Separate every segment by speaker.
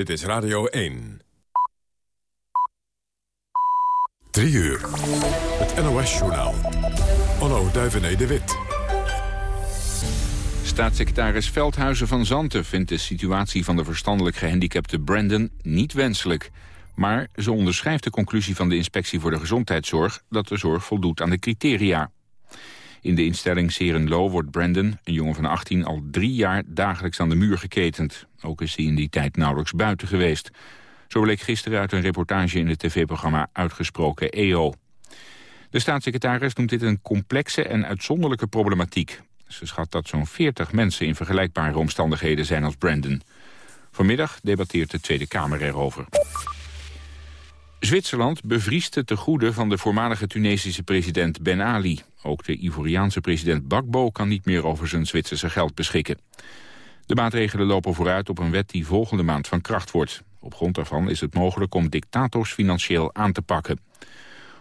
Speaker 1: Dit is Radio 1. 3 uur. Het NOS-journaal. Onno Duivené de Wit.
Speaker 2: Staatssecretaris Veldhuizen van Zanten vindt de situatie van de verstandelijk gehandicapte Brandon niet wenselijk. Maar ze onderschrijft de conclusie van de Inspectie voor de Gezondheidszorg dat de zorg voldoet aan de criteria. In de instelling Serenlo wordt Brandon, een jongen van 18, al drie jaar dagelijks aan de muur geketend. Ook is hij in die tijd nauwelijks buiten geweest. Zo bleek gisteren uit een reportage in het tv-programma Uitgesproken EO. De staatssecretaris noemt dit een complexe en uitzonderlijke problematiek. Ze schat dat zo'n 40 mensen in vergelijkbare omstandigheden zijn als Brandon. Vanmiddag debatteert de Tweede Kamer erover. Zwitserland bevriest het tegoeden van de voormalige Tunesische president Ben Ali. Ook de Ivoriaanse president Bakbo kan niet meer over zijn Zwitserse geld beschikken. De maatregelen lopen vooruit op een wet die volgende maand van kracht wordt. Op grond daarvan is het mogelijk om dictators financieel aan te pakken.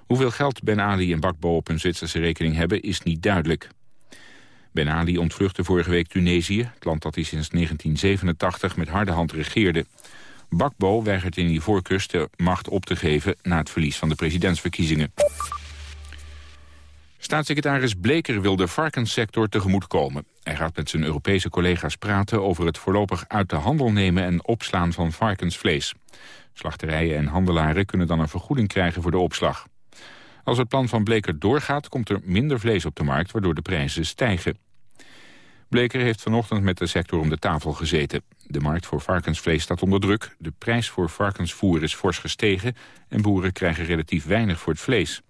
Speaker 2: Hoeveel geld Ben Ali en Bakbo op hun Zwitserse rekening hebben is niet duidelijk. Ben Ali ontvluchtte vorige week Tunesië, het land dat hij sinds 1987 met harde hand regeerde. Bakbo weigert in die voorkust de macht op te geven na het verlies van de presidentsverkiezingen. Staatssecretaris Bleker wil de varkenssector tegemoetkomen. Hij gaat met zijn Europese collega's praten over het voorlopig uit de handel nemen en opslaan van varkensvlees. Slachterijen en handelaren kunnen dan een vergoeding krijgen voor de opslag. Als het plan van Bleker doorgaat, komt er minder vlees op de markt, waardoor de prijzen stijgen. Bleker heeft vanochtend met de sector om de tafel gezeten. De markt voor varkensvlees staat onder druk. De prijs voor varkensvoer is fors gestegen... en boeren krijgen relatief weinig voor het vlees.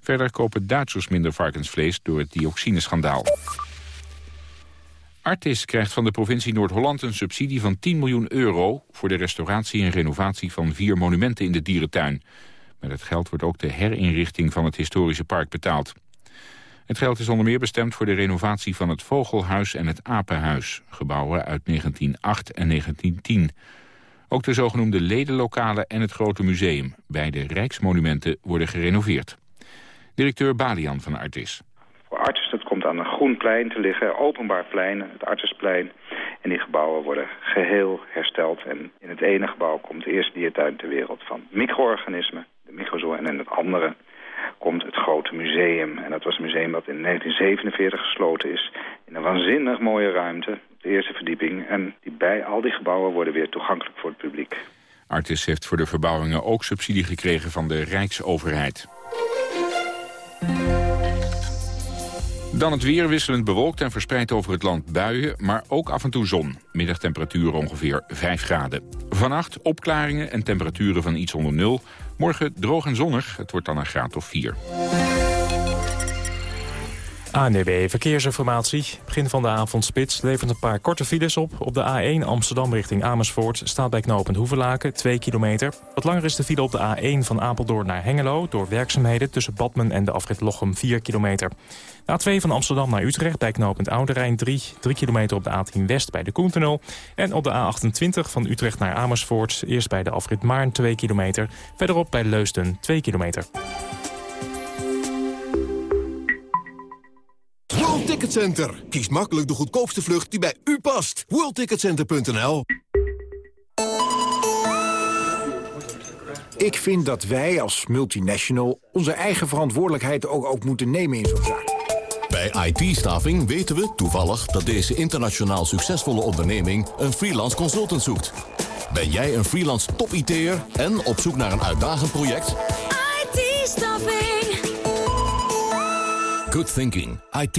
Speaker 2: Verder kopen Duitsers minder varkensvlees door het dioxineschandaal. Artis krijgt van de provincie Noord-Holland een subsidie van 10 miljoen euro... voor de restauratie en renovatie van vier monumenten in de dierentuin. Met het geld wordt ook de herinrichting van het historische park betaald. Het geld is onder meer bestemd voor de renovatie van het Vogelhuis en het Apenhuis, gebouwen uit 1908 en 1910. Ook de zogenoemde ledenlokalen en het Grote Museum, beide rijksmonumenten, worden gerenoveerd. Directeur Balian van Artis.
Speaker 3: Voor Artis dat komt aan een groen plein te liggen, openbaar plein, het Artisplein. En die gebouwen worden geheel hersteld. En in het ene gebouw komt de eerste diertuin ter wereld van micro-organismen, de microzoa, en het andere komt het grote museum. En dat was een museum dat in 1947 gesloten is. In een waanzinnig mooie ruimte, de eerste verdieping. En die bij al die gebouwen worden weer toegankelijk voor het publiek.
Speaker 2: Artis heeft voor de verbouwingen ook subsidie gekregen van de Rijksoverheid. Dan het weer wisselend bewolkt en verspreid over het land buien, maar ook af en toe zon. Middagtemperatuur ongeveer 5 graden. Vannacht opklaringen en temperaturen van iets onder nul. Morgen droog en zonnig, het wordt dan een graad of 4.
Speaker 4: ANDB Verkeersinformatie. Begin van de avondspits levert een paar korte files op. Op de A1 Amsterdam richting Amersfoort staat bij knooppunt Hoevelaken 2 kilometer. Wat langer is de file op de A1 van Apeldoorn naar Hengelo... door werkzaamheden tussen Badmen en de afrit Lochem 4 kilometer. De A2 van Amsterdam naar Utrecht bij knooppunt Oude Rijn 3. 3 kilometer op de A10 West bij de Koentunnel. En op de A28 van Utrecht naar Amersfoort. Eerst bij de afrit Maarn 2 kilometer. Verderop bij Leusden 2 kilometer.
Speaker 5: World Ticket Center. Kies makkelijk de goedkoopste vlucht die bij u past. WorldTicketCenter.nl
Speaker 6: Ik vind dat wij als multinational onze eigen verantwoordelijkheid ook, ook moeten nemen in zo'n zaak.
Speaker 7: Bij IT-staving weten we toevallig dat deze internationaal succesvolle onderneming een freelance consultant zoekt. Ben jij een freelance top-IT'er en op zoek naar een uitdagend project?
Speaker 8: IT-staffing.
Speaker 7: Good thinking. it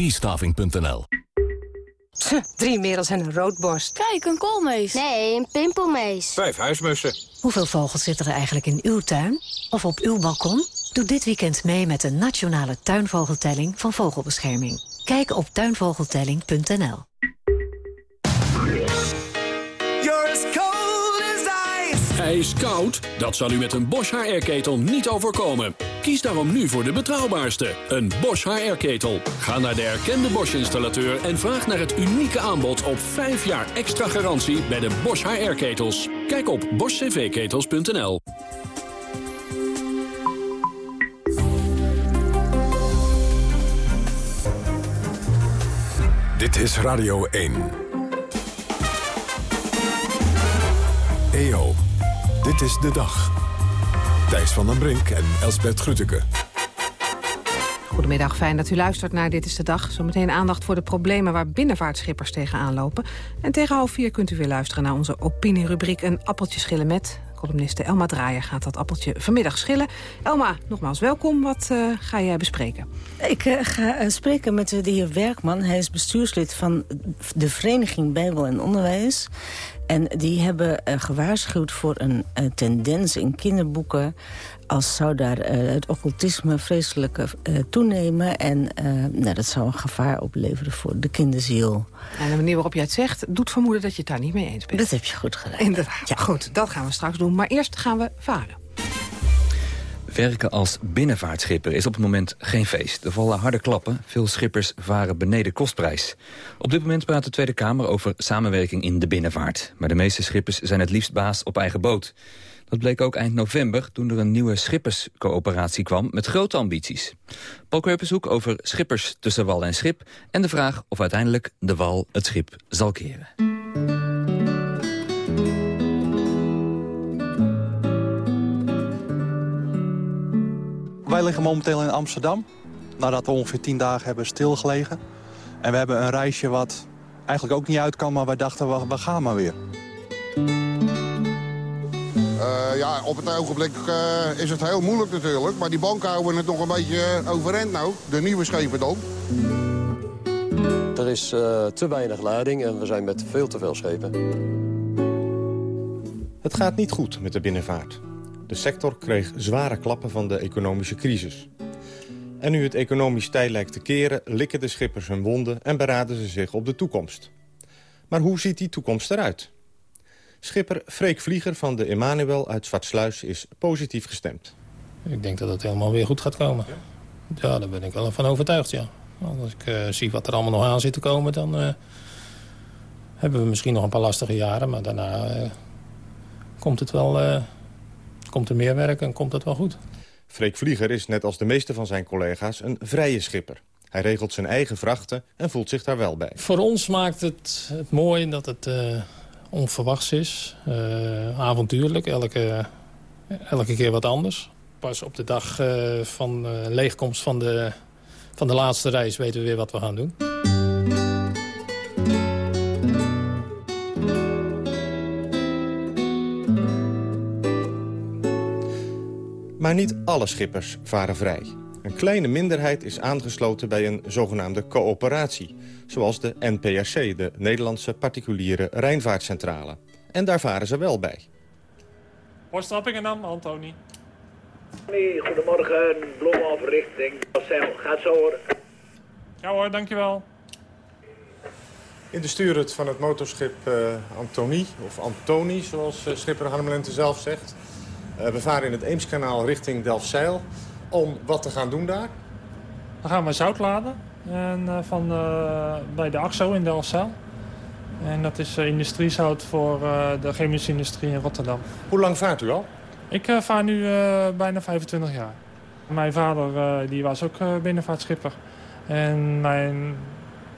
Speaker 9: Drie merels en een roodborst.
Speaker 8: Kijk, een koolmees.
Speaker 10: Nee, een pimpelmees.
Speaker 11: Vijf huismussen.
Speaker 12: Hoeveel vogels zitten er eigenlijk in uw tuin? Of op uw balkon? Doe dit weekend mee met de nationale tuinvogeltelling van Vogelbescherming. Kijk op tuinvogeltelling.nl.
Speaker 13: Ijskoud? Dat zal u met een Bosch HR-ketel niet overkomen. Kies daarom nu voor de betrouwbaarste, een Bosch HR-ketel. Ga naar de erkende Bosch-installateur en vraag naar het unieke aanbod op 5 jaar extra garantie bij de Bosch HR-ketels. Kijk op boschcvketels.nl.
Speaker 1: Dit is Radio 1. EO. Dit is de dag. Thijs van den Brink en Elsbert Grütke.
Speaker 9: Goedemiddag, fijn dat u luistert naar Dit is de Dag. Zometeen aandacht voor de problemen waar binnenvaartschippers tegenaan lopen. En tegen half vier kunt u weer luisteren naar onze opinierubriek... Een appeltje schillen met. Columniste Elma Draaier gaat dat appeltje vanmiddag schillen. Elma, nogmaals welkom. Wat uh, ga jij bespreken?
Speaker 10: Ik uh, ga uh, spreken met de heer Werkman. Hij is bestuurslid van de Vereniging Bijbel en Onderwijs. En die hebben gewaarschuwd voor een tendens in kinderboeken als zou daar uh, het occultisme vreselijk toenemen. En nou, dat zou een gevaar opleveren voor de kinderziel.
Speaker 9: En de manier waarop jij het zegt, doet vermoeden dat je het daar niet mee eens bent.
Speaker 10: Dat heb je goed gedaan.
Speaker 9: Inderdaad. Ja. Goed, dat gaan we straks doen. Maar eerst gaan we varen.
Speaker 11: Werken als binnenvaartschipper is op het moment geen feest. Er vallen harde klappen. Veel schippers varen beneden kostprijs. Op dit moment praat de Tweede Kamer over samenwerking in de binnenvaart. Maar de meeste schippers zijn het liefst baas op eigen boot. Dat bleek ook eind november toen er een nieuwe schipperscoöperatie kwam met grote ambities. Paul over schippers tussen wal en schip... en de vraag of uiteindelijk de wal het schip zal keren.
Speaker 14: Wij liggen momenteel in Amsterdam, nadat we ongeveer tien dagen hebben stilgelegen. En we hebben een reisje wat eigenlijk ook niet uit kan, maar wij dachten, we, we gaan maar weer.
Speaker 15: Uh, ja, op het ogenblik uh, is het heel moeilijk natuurlijk. Maar die banken houden het nog een beetje overeind nou. De nieuwe schepen dan.
Speaker 16: Er is uh, te weinig lading en we zijn met veel te veel schepen.
Speaker 17: Het gaat niet goed met de binnenvaart. De sector kreeg zware klappen van de economische crisis. En nu het economisch tij lijkt te keren... likken de schippers hun wonden en beraden ze zich op de toekomst. Maar hoe ziet die toekomst eruit? Schipper Freek Vlieger van de Emanuel uit Zwartsluis is positief gestemd.
Speaker 18: Ik denk dat het helemaal weer goed gaat komen. Ja, daar ben ik wel van overtuigd, ja. Als ik uh, zie wat er allemaal nog aan zit te komen... dan uh, hebben we misschien nog een paar lastige jaren. Maar daarna uh, komt, het wel, komt er meer werk en komt het wel goed.
Speaker 17: Freek Vlieger is net als de meeste van zijn collega's een vrije schipper. Hij regelt zijn eigen vrachten en voelt zich daar wel bij.
Speaker 18: Voor ons maakt het, het mooi dat het onverwachts is. Uh, avontuurlijk, elke, elke keer wat anders. Pas op de dag uh, van leegkomst van de, van de laatste reis weten we weer wat we gaan doen.
Speaker 17: Maar niet alle schippers varen vrij. Een kleine minderheid is aangesloten bij een zogenaamde coöperatie... zoals de NPRC, de Nederlandse Particuliere Rijnvaartcentrale. En daar varen ze wel bij.
Speaker 19: Posttrappingen Antoni.
Speaker 20: Nee, goedemorgen, Bloemhof richting Marcel. Gaat zo hoor.
Speaker 19: Ja hoor, dankjewel.
Speaker 17: In de stuurhut van het motorschip uh, Antoni, of Antoni zoals uh, schipper Harmelente zelf zegt. Uh, we varen in het Eemskanaal richting Delfzijl om wat te gaan doen daar?
Speaker 19: Dan gaan we zout laden en, uh, van, uh, bij de AXO in Delfzijl. En dat is industriezout voor de chemische industrie in Rotterdam.
Speaker 17: Hoe lang vaart u al?
Speaker 19: Ik vaar nu bijna 25 jaar. Mijn vader die was ook binnenvaartschipper. En mijn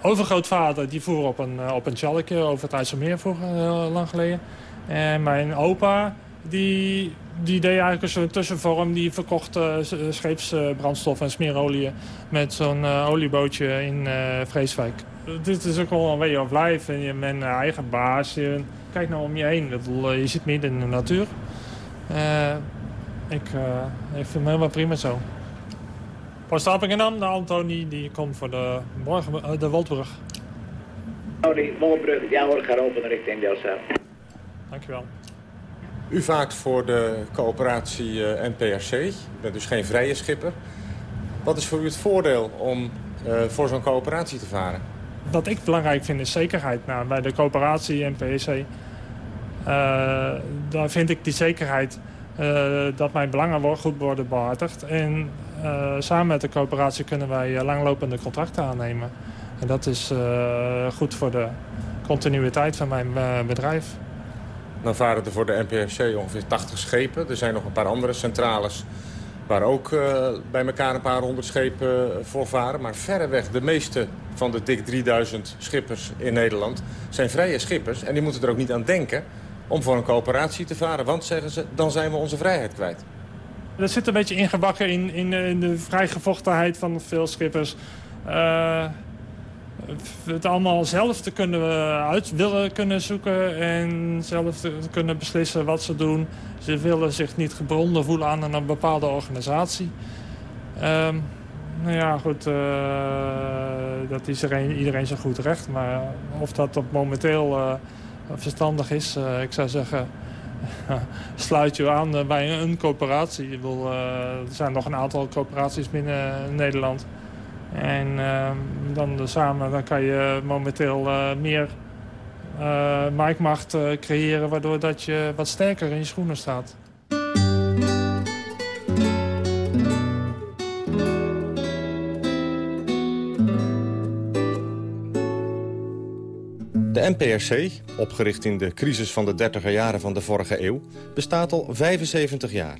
Speaker 19: overgrootvader die voer op een, op een tjalkje over het IJsselmeer vroeger, lang geleden. En mijn opa die, die deed eigenlijk zo'n tussenvorm. Die verkocht uh, scheepsbrandstof en smeerolie met zo'n uh, oliebootje in Vreeswijk. Dit is ook wel een way of life. En je bent eigen baas. Je, kijk nou om je heen. Bedoel, je zit midden in de natuur. ik, ik vind het helemaal prima zo. Voor dan, de Antoni, die komt voor de, morgen, de Woldbrug.
Speaker 20: Oh, die Woldbrug, ja hoor, gaat open richting Delta.
Speaker 19: Dankjewel.
Speaker 17: U vaart voor de coöperatie uh, NPRC. U bent dus geen vrije schipper. Wat is voor u het voordeel om uh, voor zo'n coöperatie te varen?
Speaker 19: Wat ik belangrijk vind is zekerheid. Nou, bij de coöperatie NPRC uh, daar vind ik die zekerheid dat mijn belangen goed worden behartigd. En samen met de coöperatie kunnen wij langlopende contracten aannemen. En dat is goed voor de continuïteit van mijn bedrijf.
Speaker 17: Dan varen er voor de NPRC ongeveer 80 schepen. Er zijn nog een paar andere centrales waar ook uh, bij elkaar een paar honderd schepen voor varen. Maar verreweg de meeste van de dik 3000 schippers in Nederland zijn vrije schippers. En die moeten er ook niet aan denken om voor een coöperatie te varen. Want, zeggen ze, dan zijn we onze vrijheid kwijt.
Speaker 19: Dat zit een beetje ingebakken in, in, de vrijgevochtenheid van veel schippers. Uh, het allemaal zelf te kunnen uit willen kunnen zoeken en zelf te kunnen beslissen wat ze doen. Ze willen zich niet gebonden voelen aan een bepaalde organisatie. Um, nou ja, goed, uh, dat is iedereen, zijn goed recht. Maar of dat op momenteel uh, verstandig is, ik zou zeggen... sluit je aan bij een coöperatie. Ik er zijn nog een aantal coöperaties binnen Nederland. En ehm, dan samen dan kan je momenteel meer marktmacht creëren... waardoor dat je wat sterker in je schoenen staat.
Speaker 17: De NPRC, opgericht in de crisis van de 30er jaren van de vorige eeuw... bestaat al 75 jaar.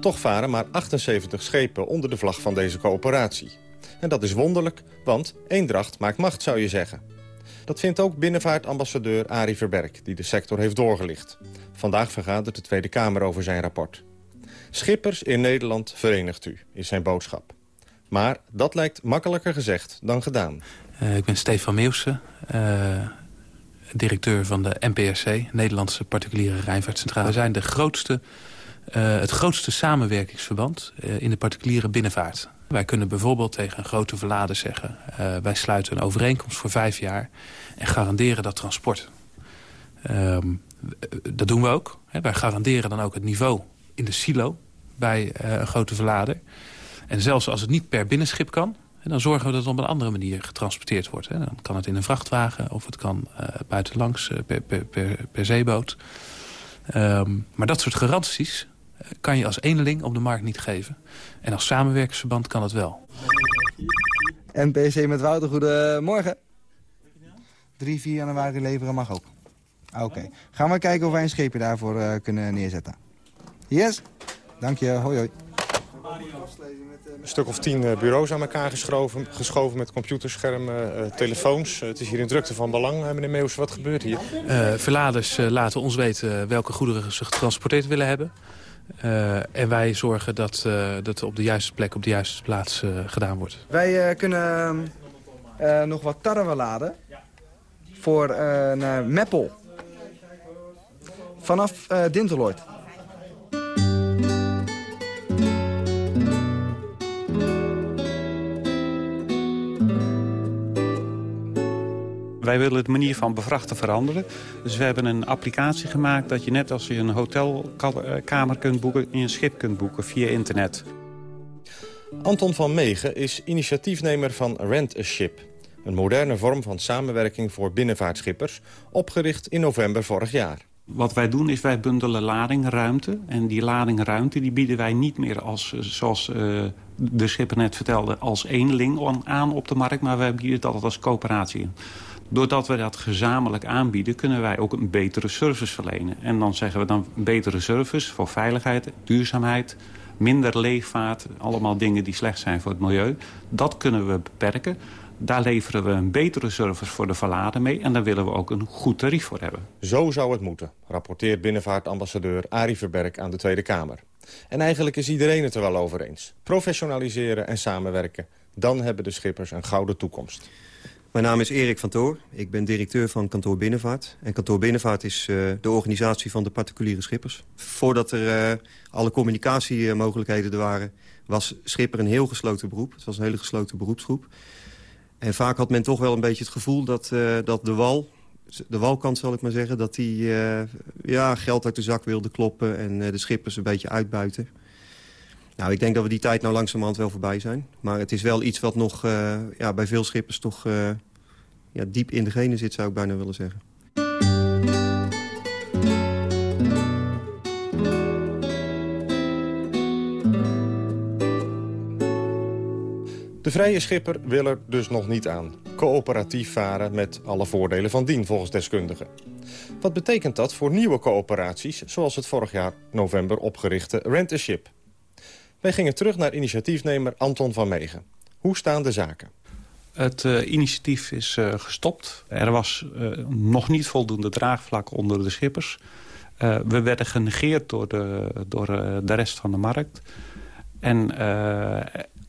Speaker 17: Toch varen maar 78 schepen onder de vlag van deze coöperatie. En dat is wonderlijk, want eendracht maakt macht, zou je zeggen. Dat vindt ook binnenvaartambassadeur Arie Verberg, die de sector heeft doorgelicht. Vandaag vergadert de Tweede Kamer over zijn rapport. Schippers in Nederland verenigt u, is zijn boodschap. Maar dat lijkt makkelijker gezegd dan gedaan.
Speaker 21: Uh, ik ben Stefan Meeuwse, uh, directeur van de NPRC, Nederlandse Particuliere Rijnvaartcentrale. We zijn de grootste, uh, het grootste samenwerkingsverband in de particuliere binnenvaart. Wij kunnen bijvoorbeeld tegen een grote verlader zeggen... Uh, wij sluiten een overeenkomst voor vijf jaar en garanderen dat transport. Um, dat doen we ook. Hè. Wij garanderen dan ook het niveau in de silo bij een grote verlader. En zelfs als het niet per binnenschip kan... Dan zorgen we dat het op een andere manier getransporteerd wordt. Hè. Dan kan het in een vrachtwagen of het kan uh, buitenlangs per, per, per, zeeboot. Um, maar dat soort garanties kan je als eenling op de markt niet geven. En als samenwerkingsverband kan het wel.
Speaker 22: NPC met Wouter, goedemorgen. 3, 4 januari leveren mag ook. Oké. Okay. Gaan we kijken of wij een schepen daarvoor kunnen neerzetten. Yes. Dank je. Hoi hoi.
Speaker 17: Een stuk of tien bureaus aan elkaar geschoven, geschoven met computerschermen, uh, telefoons. Het is hier in drukte van belang, meneer Meeuws. Wat gebeurt hier?
Speaker 21: verladers laten ons weten welke goederen ze getransporteerd willen hebben. En wij zorgen dat dat op de juiste plek, op de juiste plaats gedaan wordt.
Speaker 22: Wij kunnen nog wat tarwe laden voor naar Meppel. Vanaf Dinteloord.
Speaker 23: Wij willen de manier van bevrachten veranderen. Dus we hebben een applicatie gemaakt dat je net als je een hotelkamer kunt boeken... in een schip kunt boeken via internet.
Speaker 17: Anton van Megen is initiatiefnemer van Rent a Ship. Een moderne vorm van samenwerking voor binnenvaartschippers... opgericht in november vorig jaar.
Speaker 23: Wat wij doen is wij bundelen ladingruimte. En die ladingruimte die bieden wij niet meer als, zoals uh, de schipper net vertelde... als eenling aan op de markt, maar wij bieden dat als coöperatie. Doordat we dat gezamenlijk aanbieden, kunnen wij ook een betere service verlenen. En dan zeggen we dan betere service voor veiligheid, duurzaamheid, minder leefvaart. Allemaal dingen die slecht zijn voor het milieu. Dat kunnen we beperken. Daar leveren we een betere service voor de verladen mee... en daar willen we ook een goed tarief voor hebben.
Speaker 17: Zo zou het moeten, rapporteert binnenvaartambassadeur Arie Verberg aan de Tweede Kamer. En eigenlijk is iedereen het er wel over eens. Professionaliseren en samenwerken, dan hebben de schippers een gouden toekomst.
Speaker 24: Mijn naam is Erik van Toor. Ik ben directeur van Kantoor Binnenvaart. En Kantoor Binnenvaart is uh, de organisatie van de particuliere schippers. Voordat er uh, alle communicatiemogelijkheden er waren... was schipper een heel gesloten beroep. Het was een hele gesloten beroepsgroep. En vaak had men toch wel een beetje het gevoel dat, uh, dat de wal... de walkant zal ik maar zeggen... dat die ja, geld uit de zak wilde kloppen... en de schippers een beetje uitbuiten. Nou, ik denk dat we die tijd nou langzamerhand wel voorbij zijn. Maar het is wel iets wat nog uh, ja, bij veel schippers toch uh, ja, diep in de genen zit, zou ik bijna willen zeggen.
Speaker 17: De vrije schipper wil er dus nog niet aan. Coöperatief varen met alle voordelen van dien, volgens deskundigen. Wat betekent dat voor nieuwe coöperaties... zoals het vorig jaar november opgerichte Rent a Ship... Wij gingen terug naar initiatiefnemer Anton van Megen. Hoe staan de zaken?
Speaker 23: Het uh, initiatief is uh, gestopt. Er was uh, nog niet voldoende draagvlak onder de schippers. We werden genegeerd door de, door de rest van de markt. En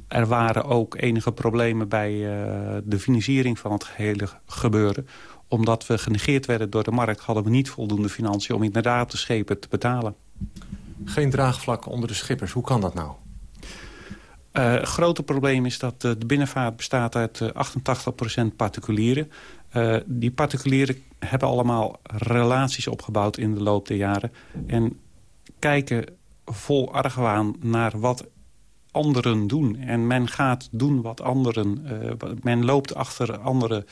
Speaker 23: er waren ook enige problemen bij de financiering van het gehele gebeuren. Omdat we genegeerd werden door de markt... hadden we niet voldoende financiën om inderdaad de schepen te betalen.
Speaker 25: Geen draagvlak onder de schippers. Hoe kan dat nou?
Speaker 23: Uh, het grote probleem is dat uh, de binnenvaart bestaat uit uh, 88% particulieren. Uh, die particulieren hebben allemaal relaties opgebouwd in de loop der jaren. En kijken vol argwaan naar wat anderen doen. En men gaat doen wat anderen... men loopt achter andere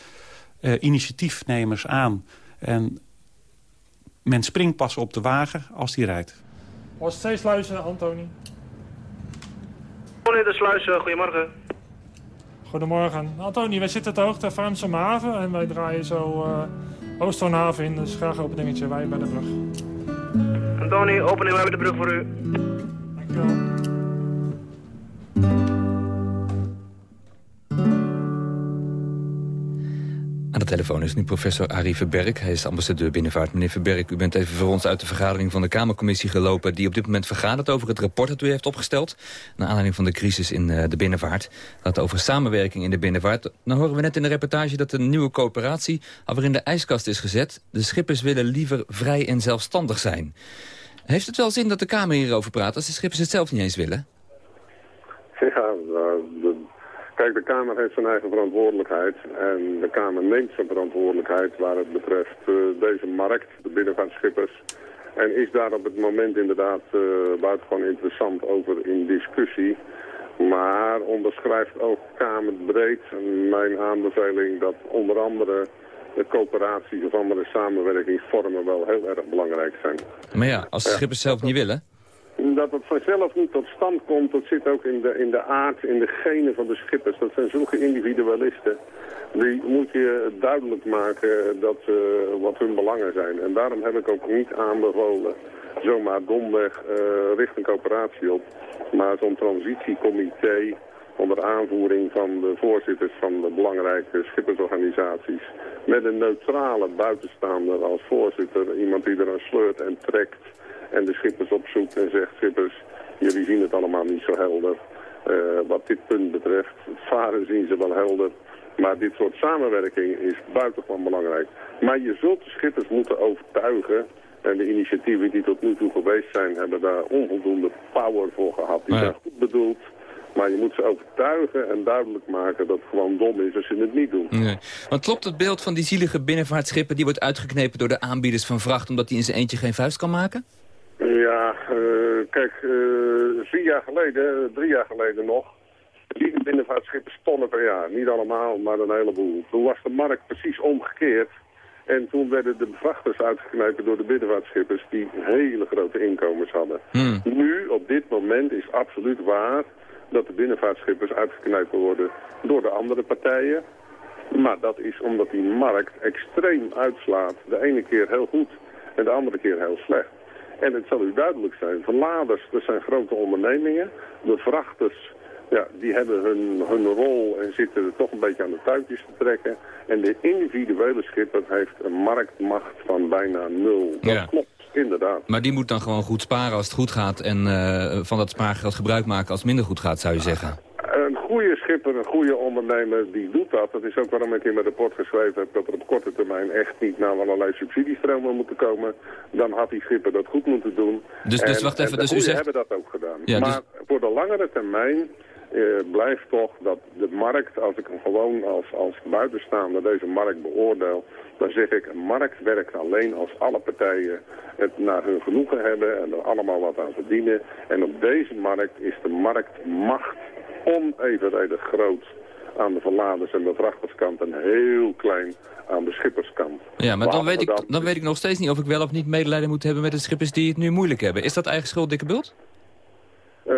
Speaker 23: initiatiefnemers aan. En men springt pas op de wagen als die rijdt.
Speaker 19: Luisteren, Antoni.
Speaker 26: Meneer de Sluis, uh, goedemorgen.
Speaker 19: Goedemorgen. Antoni, wij zitten ter hoogte Franse haven en wij draaien zo uh, Oosthoornhaven in. Dus graag open dingetje, wij bij de brug.
Speaker 26: Antoni, opening wij bij de brug voor u.
Speaker 19: Dankjewel.
Speaker 11: Telefoon is nu professor Arie Verberg. Hij is ambassadeur binnenvaart. Meneer Verberg, u bent even voor ons uit de vergadering van de Kamercommissie gelopen... die op dit moment vergadert over het rapport dat u heeft opgesteld... naar aanleiding van de crisis in uh, de binnenvaart. Dat over samenwerking in de binnenvaart. Nou horen we net in de reportage dat een nieuwe coöperatie... alweer in de ijskast is gezet. De schippers willen liever vrij en zelfstandig zijn. Heeft het wel zin dat de Kamer hierover praat... als de schippers het zelf niet eens willen?
Speaker 27: Ja, de Kijk, de Kamer heeft zijn eigen verantwoordelijkheid en de Kamer neemt zijn verantwoordelijkheid waar het betreft uh, deze markt, de binnenvaartschippers. En is daar op het moment inderdaad uh, buitengewoon interessant over in discussie. Maar onderschrijft ook kamerbreed mijn aanbeveling dat onder andere de coöperaties of andere samenwerkingsvormen wel heel erg belangrijk zijn.
Speaker 11: Maar ja, als de schippers zelf niet willen?
Speaker 27: Dat het vanzelf niet tot stand komt, dat zit ook in de, in de aard, in de genen van de schippers. Dat zijn zulke individualisten. Die moet je duidelijk maken dat, uh, wat hun belangen zijn. En daarom heb ik ook niet aanbevolen zomaar domweg uh, richting coöperatie op. Maar zo'n transitiecomité onder aanvoering van de voorzitters van de belangrijke schippersorganisaties. Met een neutrale buitenstaander als voorzitter. Iemand die er aan sleurt en trekt en de schippers opzoekt en zegt, schippers, jullie zien het allemaal niet zo helder. Uh, wat dit punt betreft, varen zien ze wel helder. Maar dit soort samenwerking is buitengewoon belangrijk. Maar je zult de schippers moeten overtuigen. En de initiatieven die tot nu toe geweest zijn, hebben daar onvoldoende power voor gehad. Die zijn goed bedoeld. Maar je moet ze overtuigen en duidelijk maken dat het gewoon dom is als je het niet doet.
Speaker 11: Nee. Want klopt het beeld van die zielige binnenvaartschippen... die wordt uitgeknepen door de aanbieders van vracht... omdat die in zijn eentje geen vuist kan maken?
Speaker 27: Ja, uh, kijk, uh, vier jaar geleden, drie jaar geleden nog, die binnenvaartschippen stonden per jaar. Niet allemaal, maar een heleboel. Toen was de markt precies omgekeerd. En toen werden de bevrachters uitgeknepen door de binnenvaartschippers die hele grote inkomens hadden.
Speaker 11: Hmm.
Speaker 27: Nu, op dit moment, is absoluut waar dat de binnenvaartschippers uitgeknepen worden door de andere partijen. Maar dat is omdat die markt extreem uitslaat. De ene keer heel goed en de andere keer heel slecht. En het zal u duidelijk zijn, verladers, dat zijn grote ondernemingen. De vrachters, ja, die hebben hun, hun rol en zitten er toch een beetje aan de touwtjes te trekken. En de individuele schipper heeft een marktmacht van bijna nul. Dat
Speaker 11: Ja.
Speaker 27: klopt, inderdaad.
Speaker 11: Maar die moet dan gewoon goed sparen als het goed gaat... en eh, van dat spaargeld gebruik maken als het minder goed gaat, zou je zeggen.
Speaker 27: Een goede schipper, een goede ondernemer, die doet dat. Dat is ook waarom ik in mijn rapport geschreven heb dat er op korte termijn echt niet naar allerlei subsidiestromen moeten komen. Dan had die schipper dat goed moeten doen.
Speaker 11: Dus- dus
Speaker 27: En-
Speaker 11: wacht
Speaker 27: en
Speaker 11: even, dus u zegt-
Speaker 27: hebben dat ook gedaan.
Speaker 11: Ja, dus-
Speaker 27: maar voor de langere termijn eh, blijft toch dat de markt, als ik hem gewoon als, als buitenstaander deze markt beoordeel, dan zeg ik, een markt werkt alleen als alle partijen het naar hun genoegen hebben en er allemaal wat aan verdienen. En op deze markt is de marktmacht onevenredig groot aan de verladers en de vrachterskant en heel klein aan de schipperskant.
Speaker 11: Ja, maar dan weet, ik, dan weet ik nog steeds niet of ik wel of niet medelijden moet hebben met de schippers die het nu moeilijk hebben. Is dat eigen schuld, dikke bult?
Speaker 27: Eh,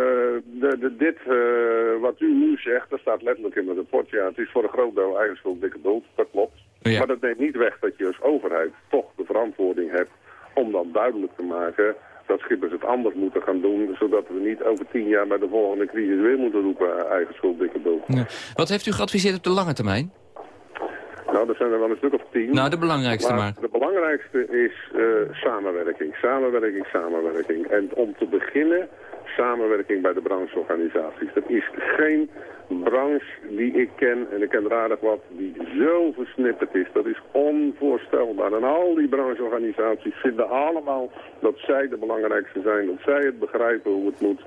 Speaker 27: de, de, dit, eh, wat u nu zegt, dat staat letterlijk in het rapport. Ja, het is voor een groot deel eigen schuld, dikke bult. Dat klopt. Maar dat neemt niet weg dat je als overheid toch de verantwoording hebt om dan duidelijk te maken dat schippers het anders moeten gaan doen, zodat we niet over tien jaar bij de volgende crisis weer moeten roepen eh, eigen schuld, dikke bult.
Speaker 11: Ja. Wat heeft u geadviseerd op de lange termijn?
Speaker 27: Nou, er zijn er wel een stuk of tien.
Speaker 11: Nou, de belangrijkste maar.
Speaker 27: De belangrijkste is uh, samenwerking. Samenwerking, samenwerking. En om te beginnen, samenwerking bij de brancheorganisaties. Dat is geen branche die ik ken, en ik ken er aardig wat, die zo versnipperd is. Dat is onvoorstelbaar. En al die brancheorganisaties vinden allemaal dat zij de belangrijkste zijn. Dat zij het begrijpen hoe het moet.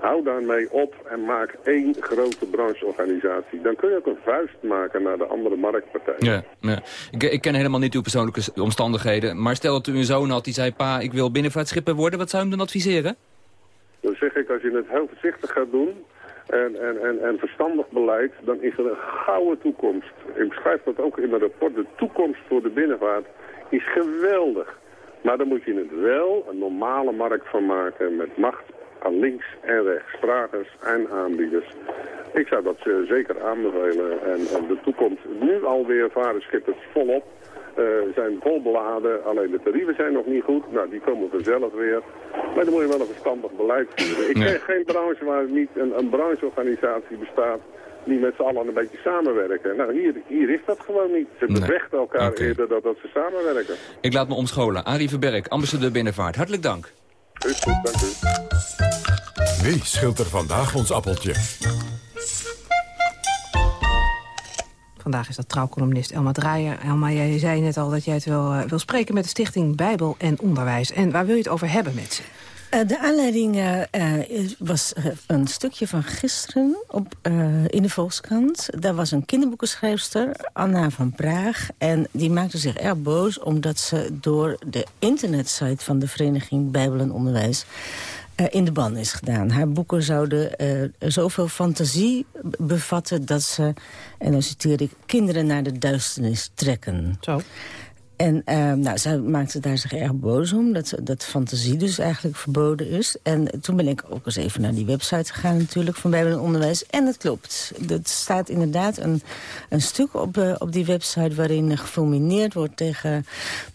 Speaker 27: Hou daarmee op en maak één grote brancheorganisatie. Dan kun je ook een vuist maken naar de andere marktpartijen.
Speaker 11: Ja, ja. Ik, ik, ken helemaal niet uw persoonlijke omstandigheden. Maar stel dat u een zoon had die zei... pa, ik wil binnenvaartschipper worden. Wat zou u hem dan adviseren?
Speaker 27: Dan zeg ik, als je het heel voorzichtig gaat doen... En, en, en, en verstandig beleid, dan is er een gouden toekomst. Ik beschrijf dat ook in mijn rapport. De toekomst voor de binnenvaart is geweldig. Maar dan moet je het wel een normale markt van maken met macht aan links en rechts, vragers en aanbieders. Ik zou dat uh, zeker aanbevelen. En, en, de toekomst, nu alweer varen schippers volop, uh, zijn vol beladen. Alleen de tarieven zijn nog niet goed. Nou, die komen vanzelf weer. Maar dan moet je wel een verstandig beleid voeren. Ik ken geen branche waar niet een, een brancheorganisatie bestaat die met z'n allen een beetje samenwerken. Nou, hier, hier is dat gewoon niet. Ze bevechten elkaar okay. eerder dat, dat ze samenwerken.
Speaker 11: Ik laat me omscholen. Arie Verberg, ambassadeur Binnenvaart. Hartelijk dank.
Speaker 27: Goed, goed, dank u.
Speaker 1: Wie schilt er vandaag ons appeltje?
Speaker 9: Vandaag is dat trouwcolumnist Elma Draaier. Elma, jij zei net al dat jij het wil, uh, wil spreken met de Stichting Bijbel en Onderwijs. En waar wil je het over hebben met ze?
Speaker 10: Uh, de aanleiding uh, was een stukje van gisteren op, in de Volkskrant. Daar was een kinderboekenschrijfster, Anna van Praag. En die maakte zich erg boos omdat ze door de internetsite van de Vereniging Bijbel en Onderwijs in de ban is gedaan. Haar boeken zouden uh, zoveel fantasie bevatten dat ze, en dan citeer ik, kinderen naar de duisternis trekken.
Speaker 9: Zo.
Speaker 10: En uh, nou, zij maakte daar zich erg boos om, dat, dat fantasie dus eigenlijk verboden is. En toen ben ik ook eens even naar die website gegaan natuurlijk van Bijbel Onderwijs. En het klopt. Er staat inderdaad een, een stuk op, uh, op die website waarin gefulmineerd wordt tegen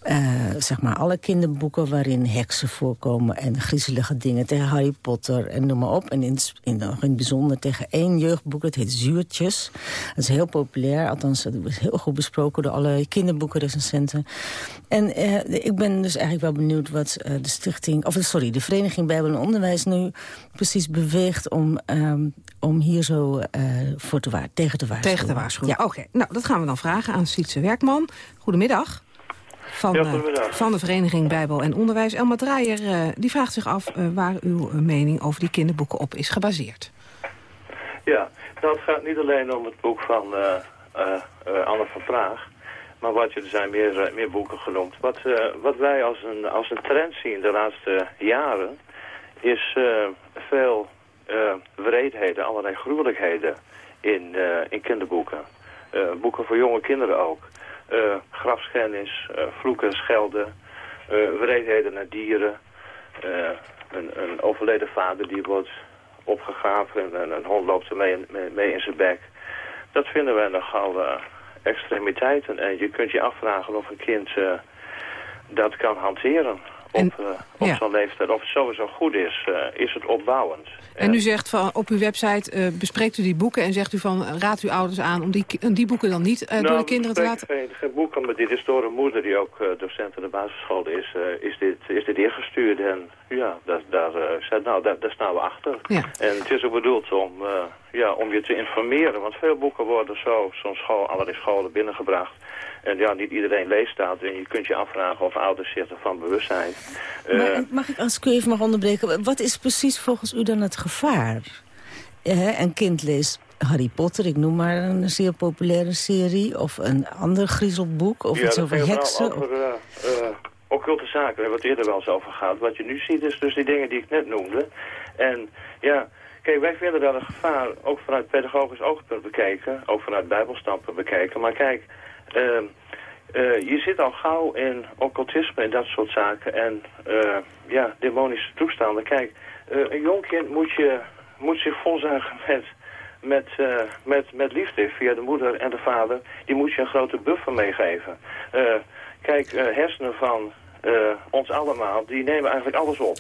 Speaker 10: uh, zeg maar alle kinderboeken waarin heksen voorkomen en griezelige dingen. Tegen Harry Potter en noem maar op. En in, in, in het bijzonder tegen één jeugdboek, dat heet Zuurtjes. Dat is heel populair, althans dat is heel goed besproken door alle kinderboekenrecensenten. En uh, ik ben dus eigenlijk wel benieuwd wat uh, de stichting... of sorry, de Vereniging Bijbel en Onderwijs nu precies beweegt... om, um, om hier zo uh, voor te waar tegen te waarschuwen.
Speaker 9: Tegen te waarschuwen, ja. oké. Okay. Nou, dat gaan we dan vragen aan Sietse Werkman. Goedemiddag. Van,
Speaker 28: ja, goedemiddag.
Speaker 9: van de Vereniging Bijbel en Onderwijs. Elma Draaier die vraagt zich af waar uw mening over die kinderboeken op is gebaseerd.
Speaker 28: Ja, nou het gaat niet alleen om het boek van Anne van Praag... Maar wat er zijn meer, meer boeken genoemd. Wat, uh, wat wij als een, als een trend zien de laatste jaren... is uh, veel wreedheden, allerlei gruwelijkheden in, in kinderboeken. boeken voor jonge kinderen ook. grafschennis, vloeken, schelden, wreedheden naar dieren. een, een overleden vader die wordt opgegraven en een hond loopt er mee, mee in zijn bek. Dat vinden wij nogal extremiteiten. En je kunt je afvragen of een kind uh, dat kan hanteren op, uh, op ja. zo'n leeftijd. Of het sowieso goed is, uh, is het opbouwend.
Speaker 9: En u zegt van op uw website, bespreekt u die boeken en zegt u van raad uw ouders aan om die, die boeken dan niet nou, door de kinderen te laten...
Speaker 28: Geen, geen boeken, maar dit is door een moeder die ook docent in de basisschool is, is, dit, is dit ingestuurd. En ja, daar, daar, nou, daar, daar staan we achter.
Speaker 9: Ja.
Speaker 28: En het is ook bedoeld om ja, om je te informeren. Want veel boeken worden zo, zo'n school, allerlei scholen binnengebracht. En ja, niet iedereen leest dat. En je kunt je afvragen of ouders zich ervan bewust zijn.
Speaker 10: Maar, uh, mag ik, als ik u even mag onderbreken, wat is precies volgens u dan het gevaar? Uh, een kind leest Harry Potter, ik noem maar een zeer populaire serie... of een ander griezelboek, of
Speaker 28: ja,
Speaker 10: iets over heksen.
Speaker 28: over uh, occulte zaken, waar het eerder wel eens over gaat. Wat je nu ziet is dus die dingen die ik net noemde. En ja... Kijk, wij vinden dat een gevaar ook vanuit pedagogisch oogpunt bekeken, ook vanuit bijbelstampen bekeken. Maar kijk, uh, uh, je zit al gauw in occultisme en dat soort zaken en uh, ja, demonische toestanden. Kijk, een jong kind moet, je, moet zich volzuigen met, met, met, met liefde via de moeder en de vader. Die moet je een grote buffer meegeven. kijk, hersenen van ons allemaal, die nemen eigenlijk alles op.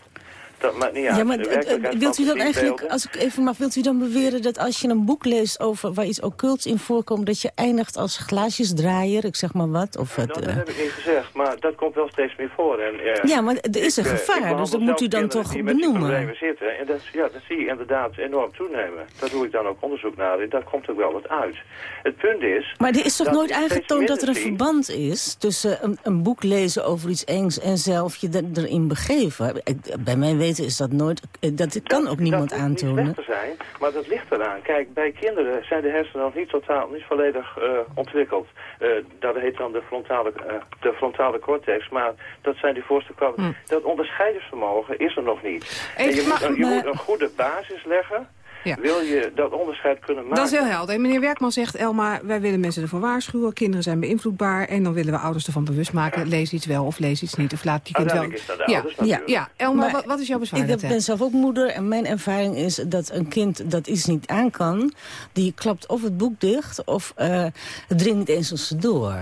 Speaker 28: Dat maakt niet uit.
Speaker 10: Ja, maar eh,
Speaker 28: werkelijkheid
Speaker 10: wilt u dan eigenlijk, als ik even mag, wilt u dan beweren dat als je een boek leest over waar iets occults in voorkomt, dat je eindigt als glaasjesdraaier, ik zeg maar wat? Of het,
Speaker 28: Nou, dat
Speaker 10: eh,
Speaker 28: heb ik niet gezegd, maar dat komt wel steeds meer voor. En, eh,
Speaker 10: Ja, maar er is een
Speaker 28: eh,
Speaker 10: gevaar,
Speaker 28: ik
Speaker 10: dus dat moet u dan toch benoemen.
Speaker 28: zitten. En dat, ja, dat zie je inderdaad enorm toenemen. Daar doe ik dan ook onderzoek naar en daar komt ook wel wat uit. Het punt is...
Speaker 10: Maar er is toch nooit aangetoond dat er een verband is tussen een, een boek lezen over iets engs en zelf je er- erin begeven? Bij mijn weten is dat nooit, eh, dat kan ook niemand
Speaker 28: dat
Speaker 10: aantonen.
Speaker 28: te zijn, maar dat ligt eraan. Kijk, bij kinderen zijn de hersenen nog niet totaal, niet volledig eh, ontwikkeld. Eh, dat heet dan de frontale, eh, de frontale cortex, maar dat zijn die voorste kwadraten. Dat onderscheidingsvermogen is er nog niet. en je,
Speaker 9: Even-
Speaker 28: moet, een- je moet een goede basis leggen,
Speaker 9: Ja.
Speaker 28: wil je dat onderscheid kunnen maken.
Speaker 9: Dat is heel helder. En meneer Werkman zegt, Elma, wij willen mensen ervoor waarschuwen. Kinderen zijn beïnvloedbaar. En dan willen we ouders ervan bewust maken. Lees iets wel of lees iets niet. Of laat je kind wel...
Speaker 28: Uiteindelijk is dat de
Speaker 9: ja,
Speaker 28: ouders
Speaker 9: ja. Elma,
Speaker 10: Maar
Speaker 9: wat, wat is jouw bezwaar
Speaker 10: Ik ben zelf ook moeder en mijn ervaring is dat een kind dat iets niet aan kan... die klapt of het boek dicht of eh, het dringt niet eens als ze door.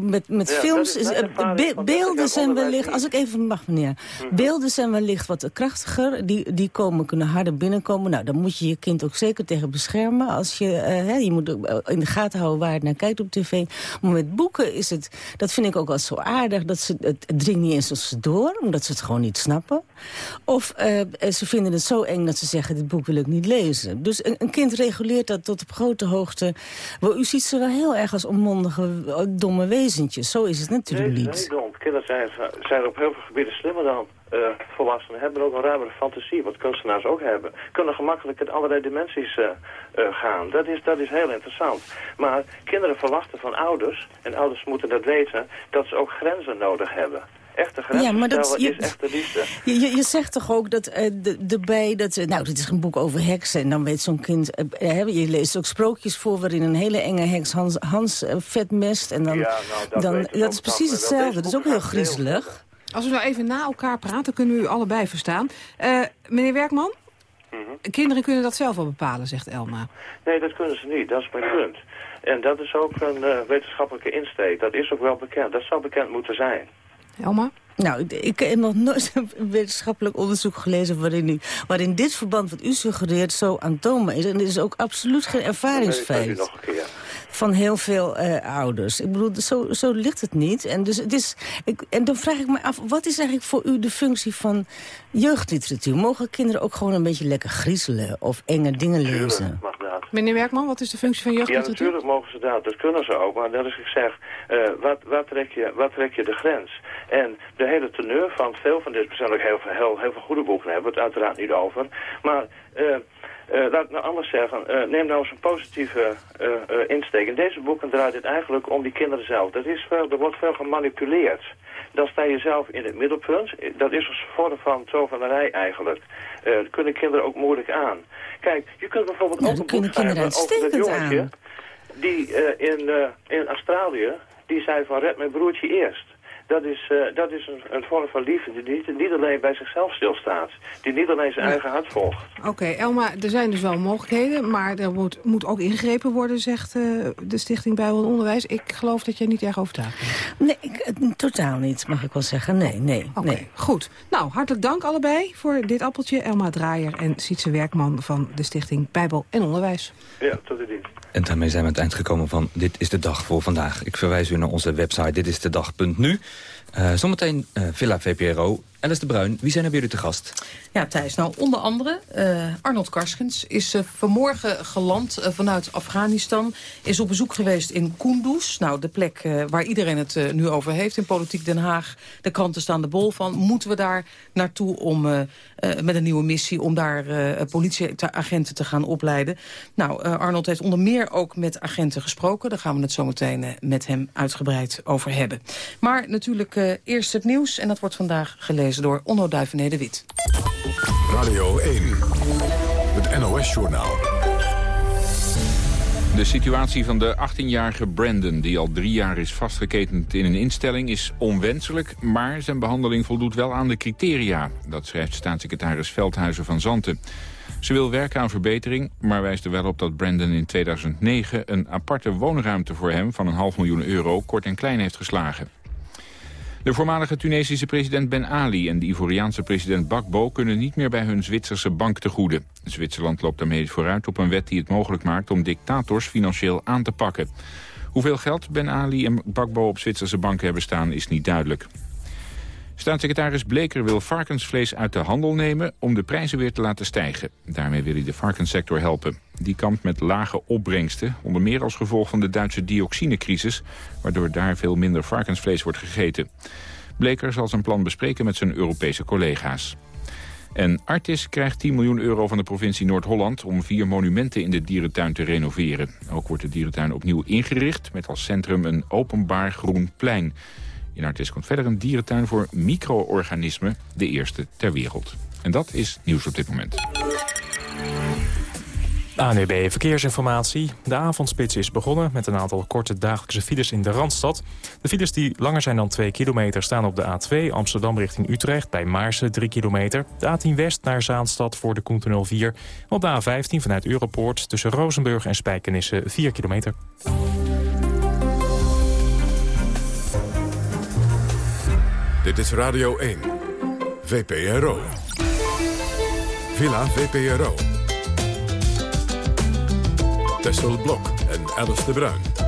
Speaker 10: Met met
Speaker 28: Ja,
Speaker 10: films,
Speaker 28: is
Speaker 10: be- beelden zijn wellicht... Als ik even mag, meneer.
Speaker 28: Mhm.
Speaker 10: Beelden zijn wellicht wat krachtiger. Die, die komen, kunnen harder binnenkomen. Nou, dan moet je je kind ook zeker tegen beschermen. Als je, eh, hè, je moet in de gaten houden waar het naar kijkt op tv. Maar met boeken is het... Dat vind ik ook wel zo aardig. Dat ze, het, het dringt niet eens als ze door, omdat ze het gewoon niet snappen. Of eh, ze vinden het zo eng dat ze zeggen, dit boek wil ik niet lezen. Dus een, een kind reguleert dat tot op grote hoogte. U ziet ze wel heel erg als onmondige, eh, domme wezentjes. Zo is het natuurlijk
Speaker 28: Nee,
Speaker 10: niet.
Speaker 28: nee, dom. Kinderen zijn, zijn op heel veel gebieden slimmer dan eh, volwassenen. Hebben ook een ruimere fantasie, wat kunstenaars ook hebben. Kunnen gemakkelijk in allerlei dimensies eh, eh, gaan. Dat is, dat is heel interessant. Maar kinderen verwachten van ouders, en ouders moeten dat weten, dat ze ook grenzen nodig hebben. Echte grenzen
Speaker 10: Ja, maar dat-
Speaker 28: stellen
Speaker 10: je-
Speaker 28: is echte liefde.
Speaker 10: Je, je, je zegt toch ook dat eh, de, erbij dat... eh, nou, dit is een boek over heksen. En dan weet zo'n kind... eh, je leest ook sprookjes voor waarin een hele enge heks Hans, Hans eh, vetmest. En dan,
Speaker 28: Ja, nou, dat
Speaker 10: dan, dat is precies hetzelfde. Dat is ook heel griezelig.
Speaker 9: Als we nou even na elkaar praten, kunnen we u allebei verstaan. Eh, meneer Werkman,
Speaker 28: Mhm.
Speaker 9: kinderen kunnen dat zelf wel bepalen, zegt Elma.
Speaker 28: Nee, dat kunnen ze niet. Dat is mijn punt. En dat is ook een eh, wetenschappelijke insteek. Dat is ook wel bekend. Dat zou bekend moeten zijn.
Speaker 9: Elma?
Speaker 10: Nou, ik, ik heb nog nooit een wetenschappelijk onderzoek gelezen... waarin, u, waarin dit verband wat u suggereert zo aantoonbaar is. En dit is ook absoluut geen ervaringsfeit
Speaker 28: nog een keer.
Speaker 10: van heel veel eh, ouders. Ik bedoel, zo, zo ligt het niet. En, dus het is, ik, en dan vraag ik me af, wat is eigenlijk voor u de functie van jeugdliteratuur? Mogen kinderen ook gewoon een beetje lekker griezelen of enge dingen lezen?
Speaker 28: Mag dat.
Speaker 9: Meneer Werkman, wat is de functie van
Speaker 28: Ja,
Speaker 9: jeugdliteratuur?
Speaker 28: natuurlijk mogen ze dat. Dat kunnen ze ook. Maar dat is gezegd, eh wat, wat, trek je, wat trek je de grens? En de hele teneur van veel van dit... Er zijn ook heel, veel- heel, heel veel goede boeken, daar hebben we het uiteraard niet over. Maar... eh eh, laat ik nou anders zeggen, eh, neem nou eens een positieve insteek. In deze boeken draait het eigenlijk om die kinderen zelf. Dat is veel, er wordt veel gemanipuleerd. Dan sta je zelf in het middelpunt. Dat is een vorm van tovenarij eigenlijk. Dat kunnen kinderen ook moeilijk aan. Kijk, je kunt bijvoorbeeld
Speaker 10: Nou,
Speaker 28: ook een boek schrijven over dat jongetje...
Speaker 10: aan.
Speaker 28: die in, in Australië, die zei van red mijn broertje eerst. Dat is, eh, dat is een, een vorm van liefde die niet, niet alleen bij zichzelf stilstaat. Die niet alleen zijn eigen hart volgt.
Speaker 9: Oké, Elma, er zijn dus wel mogelijkheden, maar er moet, moet ook ingegrepen worden, zegt eh, de Stichting Bijbel en Onderwijs. Ik geloof dat jij niet erg overtuigd bent.
Speaker 10: Nee, ik, eh, totaal niet, mag ik wel zeggen. Nee, nee,
Speaker 9: Oké,
Speaker 10: nee.
Speaker 9: goed. Nou, hartelijk dank allebei voor dit appeltje. Elma Draaier en Sietse Werkman van de Stichting Bijbel en Onderwijs.
Speaker 28: Ja, tot de dienst.
Speaker 11: En daarmee zijn we aan het eind gekomen van Dit is de Dag voor vandaag. Ik verwijs u naar onze website ditistedag.nu. Eh zometeen eh, Villa VPRO. Alice de Bruin, wie zijn er bij jullie te gast?
Speaker 29: Ja, Thijs. Nou, onder andere eh, Arnold Karskens is eh, vanmorgen geland eh, vanuit Afghanistan. Is op bezoek geweest in Kunduz. Nou, de plek waar iedereen het nu over heeft in Politiek Den Haag. De kranten staan de bol van. Moeten we daar naartoe om, met een nieuwe missie... om daar politieagenten te gaan opleiden? Nou, Arnold heeft onder meer ook met agenten gesproken. Daar gaan we het zo meteen met hem uitgebreid over hebben. Maar natuurlijk eerst het nieuws. En dat wordt vandaag gelezen door Onno Duivené de Wit.
Speaker 1: Radio 1, het NOS-journaal.
Speaker 30: De situatie van de 18-jarige Brandon, die al drie jaar is vastgeketend in een instelling, is onwenselijk, maar zijn behandeling voldoet wel aan de criteria. Dat schrijft staatssecretaris Veldhuizen van Zanten. Ze wil werken aan verbetering, maar wijst er wel op dat Brandon in 2009 een aparte woonruimte voor hem van een half miljoen euro kort en klein heeft geslagen.
Speaker 2: De voormalige Tunesische president Ben Ali en de Ivoriaanse president Bakbo... kunnen niet meer bij hun Zwitserse bank te goede. Zwitserland loopt daarmee vooruit op een wet die het mogelijk maakt... om dictators financieel aan te pakken. Hoeveel geld Ben Ali en Bakbo op Zwitserse banken hebben staan is niet duidelijk. Staatssecretaris Bleker wil varkensvlees uit de handel nemen om de prijzen weer te laten stijgen. Daarmee wil hij de varkenssector helpen. Die kampt met lage opbrengsten, onder meer als gevolg van de Duitse dioxinecrisis, waardoor daar veel minder varkensvlees wordt gegeten. Bleker zal zijn plan bespreken met zijn Europese collega's. En Artis krijgt 10 miljoen euro van de provincie Noord-Holland... om vier monumenten in de dierentuin te renoveren. Ook wordt de dierentuin opnieuw ingericht... met als centrum een openbaar groen plein. In Artis komt verder een dierentuin voor micro-organismen, de eerste ter wereld. En dat is nieuws op dit moment.
Speaker 4: ANUB Verkeersinformatie. De avondspits is begonnen met een aantal korte dagelijkse files in de Randstad. De files die langer zijn dan 2 kilometer staan op de A2 Amsterdam richting Utrecht... bij Maarsen 3 kilometer. De A10 West naar Zaanstad voor de Koentunnel 4. Op de A15 vanuit Europoort tussen Rozenburg en Spijkenisse 4 kilometer.
Speaker 1: Dit is Radio 1. VPRO. Villa VPRO. Tessel Blok en Alice de Bruin.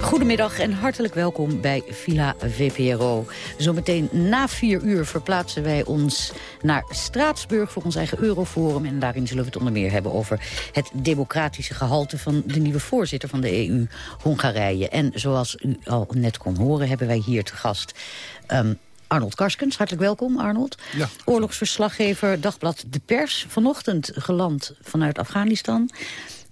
Speaker 31: Goedemiddag en hartelijk welkom bij Villa VPRO. Zometeen na vier uur verplaatsen wij ons naar Straatsburg voor ons eigen Euroforum. En daarin zullen we het onder meer hebben over het democratische gehalte van de nieuwe voorzitter van de EU, Hongarije. En zoals u al net kon horen, hebben wij hier te gast ehm, Arnold Karskens, hartelijk welkom Arnold.
Speaker 32: Ja.
Speaker 31: Oorlogsverslaggever, dagblad De Pers. Vanochtend geland vanuit Afghanistan.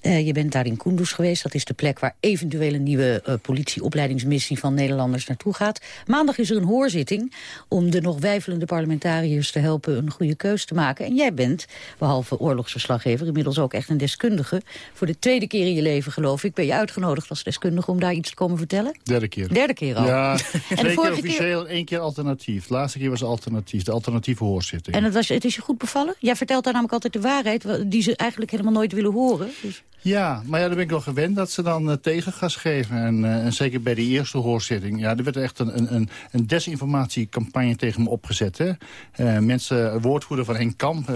Speaker 31: Uh, je bent daar in Kunduz geweest. Dat is de plek waar eventueel een nieuwe uh, politieopleidingsmissie van Nederlanders naartoe gaat. Maandag is er een hoorzitting om de nog wijfelende parlementariërs te helpen een goede keus te maken. En jij bent, behalve oorlogsverslaggever, inmiddels ook echt een deskundige. Voor de tweede keer in je leven, geloof ik, ben je uitgenodigd als deskundige om daar iets te komen vertellen?
Speaker 32: Derde keer.
Speaker 31: Derde keer al.
Speaker 32: Ja,
Speaker 31: en
Speaker 32: twee
Speaker 31: de
Speaker 32: keer officieel,
Speaker 31: keer...
Speaker 32: één keer alternatief. De laatste keer was alternatief, de alternatieve hoorzitting.
Speaker 31: En het, was, het is je goed bevallen? Jij vertelt daar namelijk altijd de waarheid, die ze eigenlijk helemaal nooit willen horen. Dus...
Speaker 32: Ja, maar ja, daar ben ik wel gewend dat ze dan uh, tegengas geven. En, uh, en zeker bij de eerste hoorzitting. Ja, er werd echt een, een, een desinformatiecampagne tegen me opgezet. Hè? Uh, mensen, woordvoerder van Henk Kamp,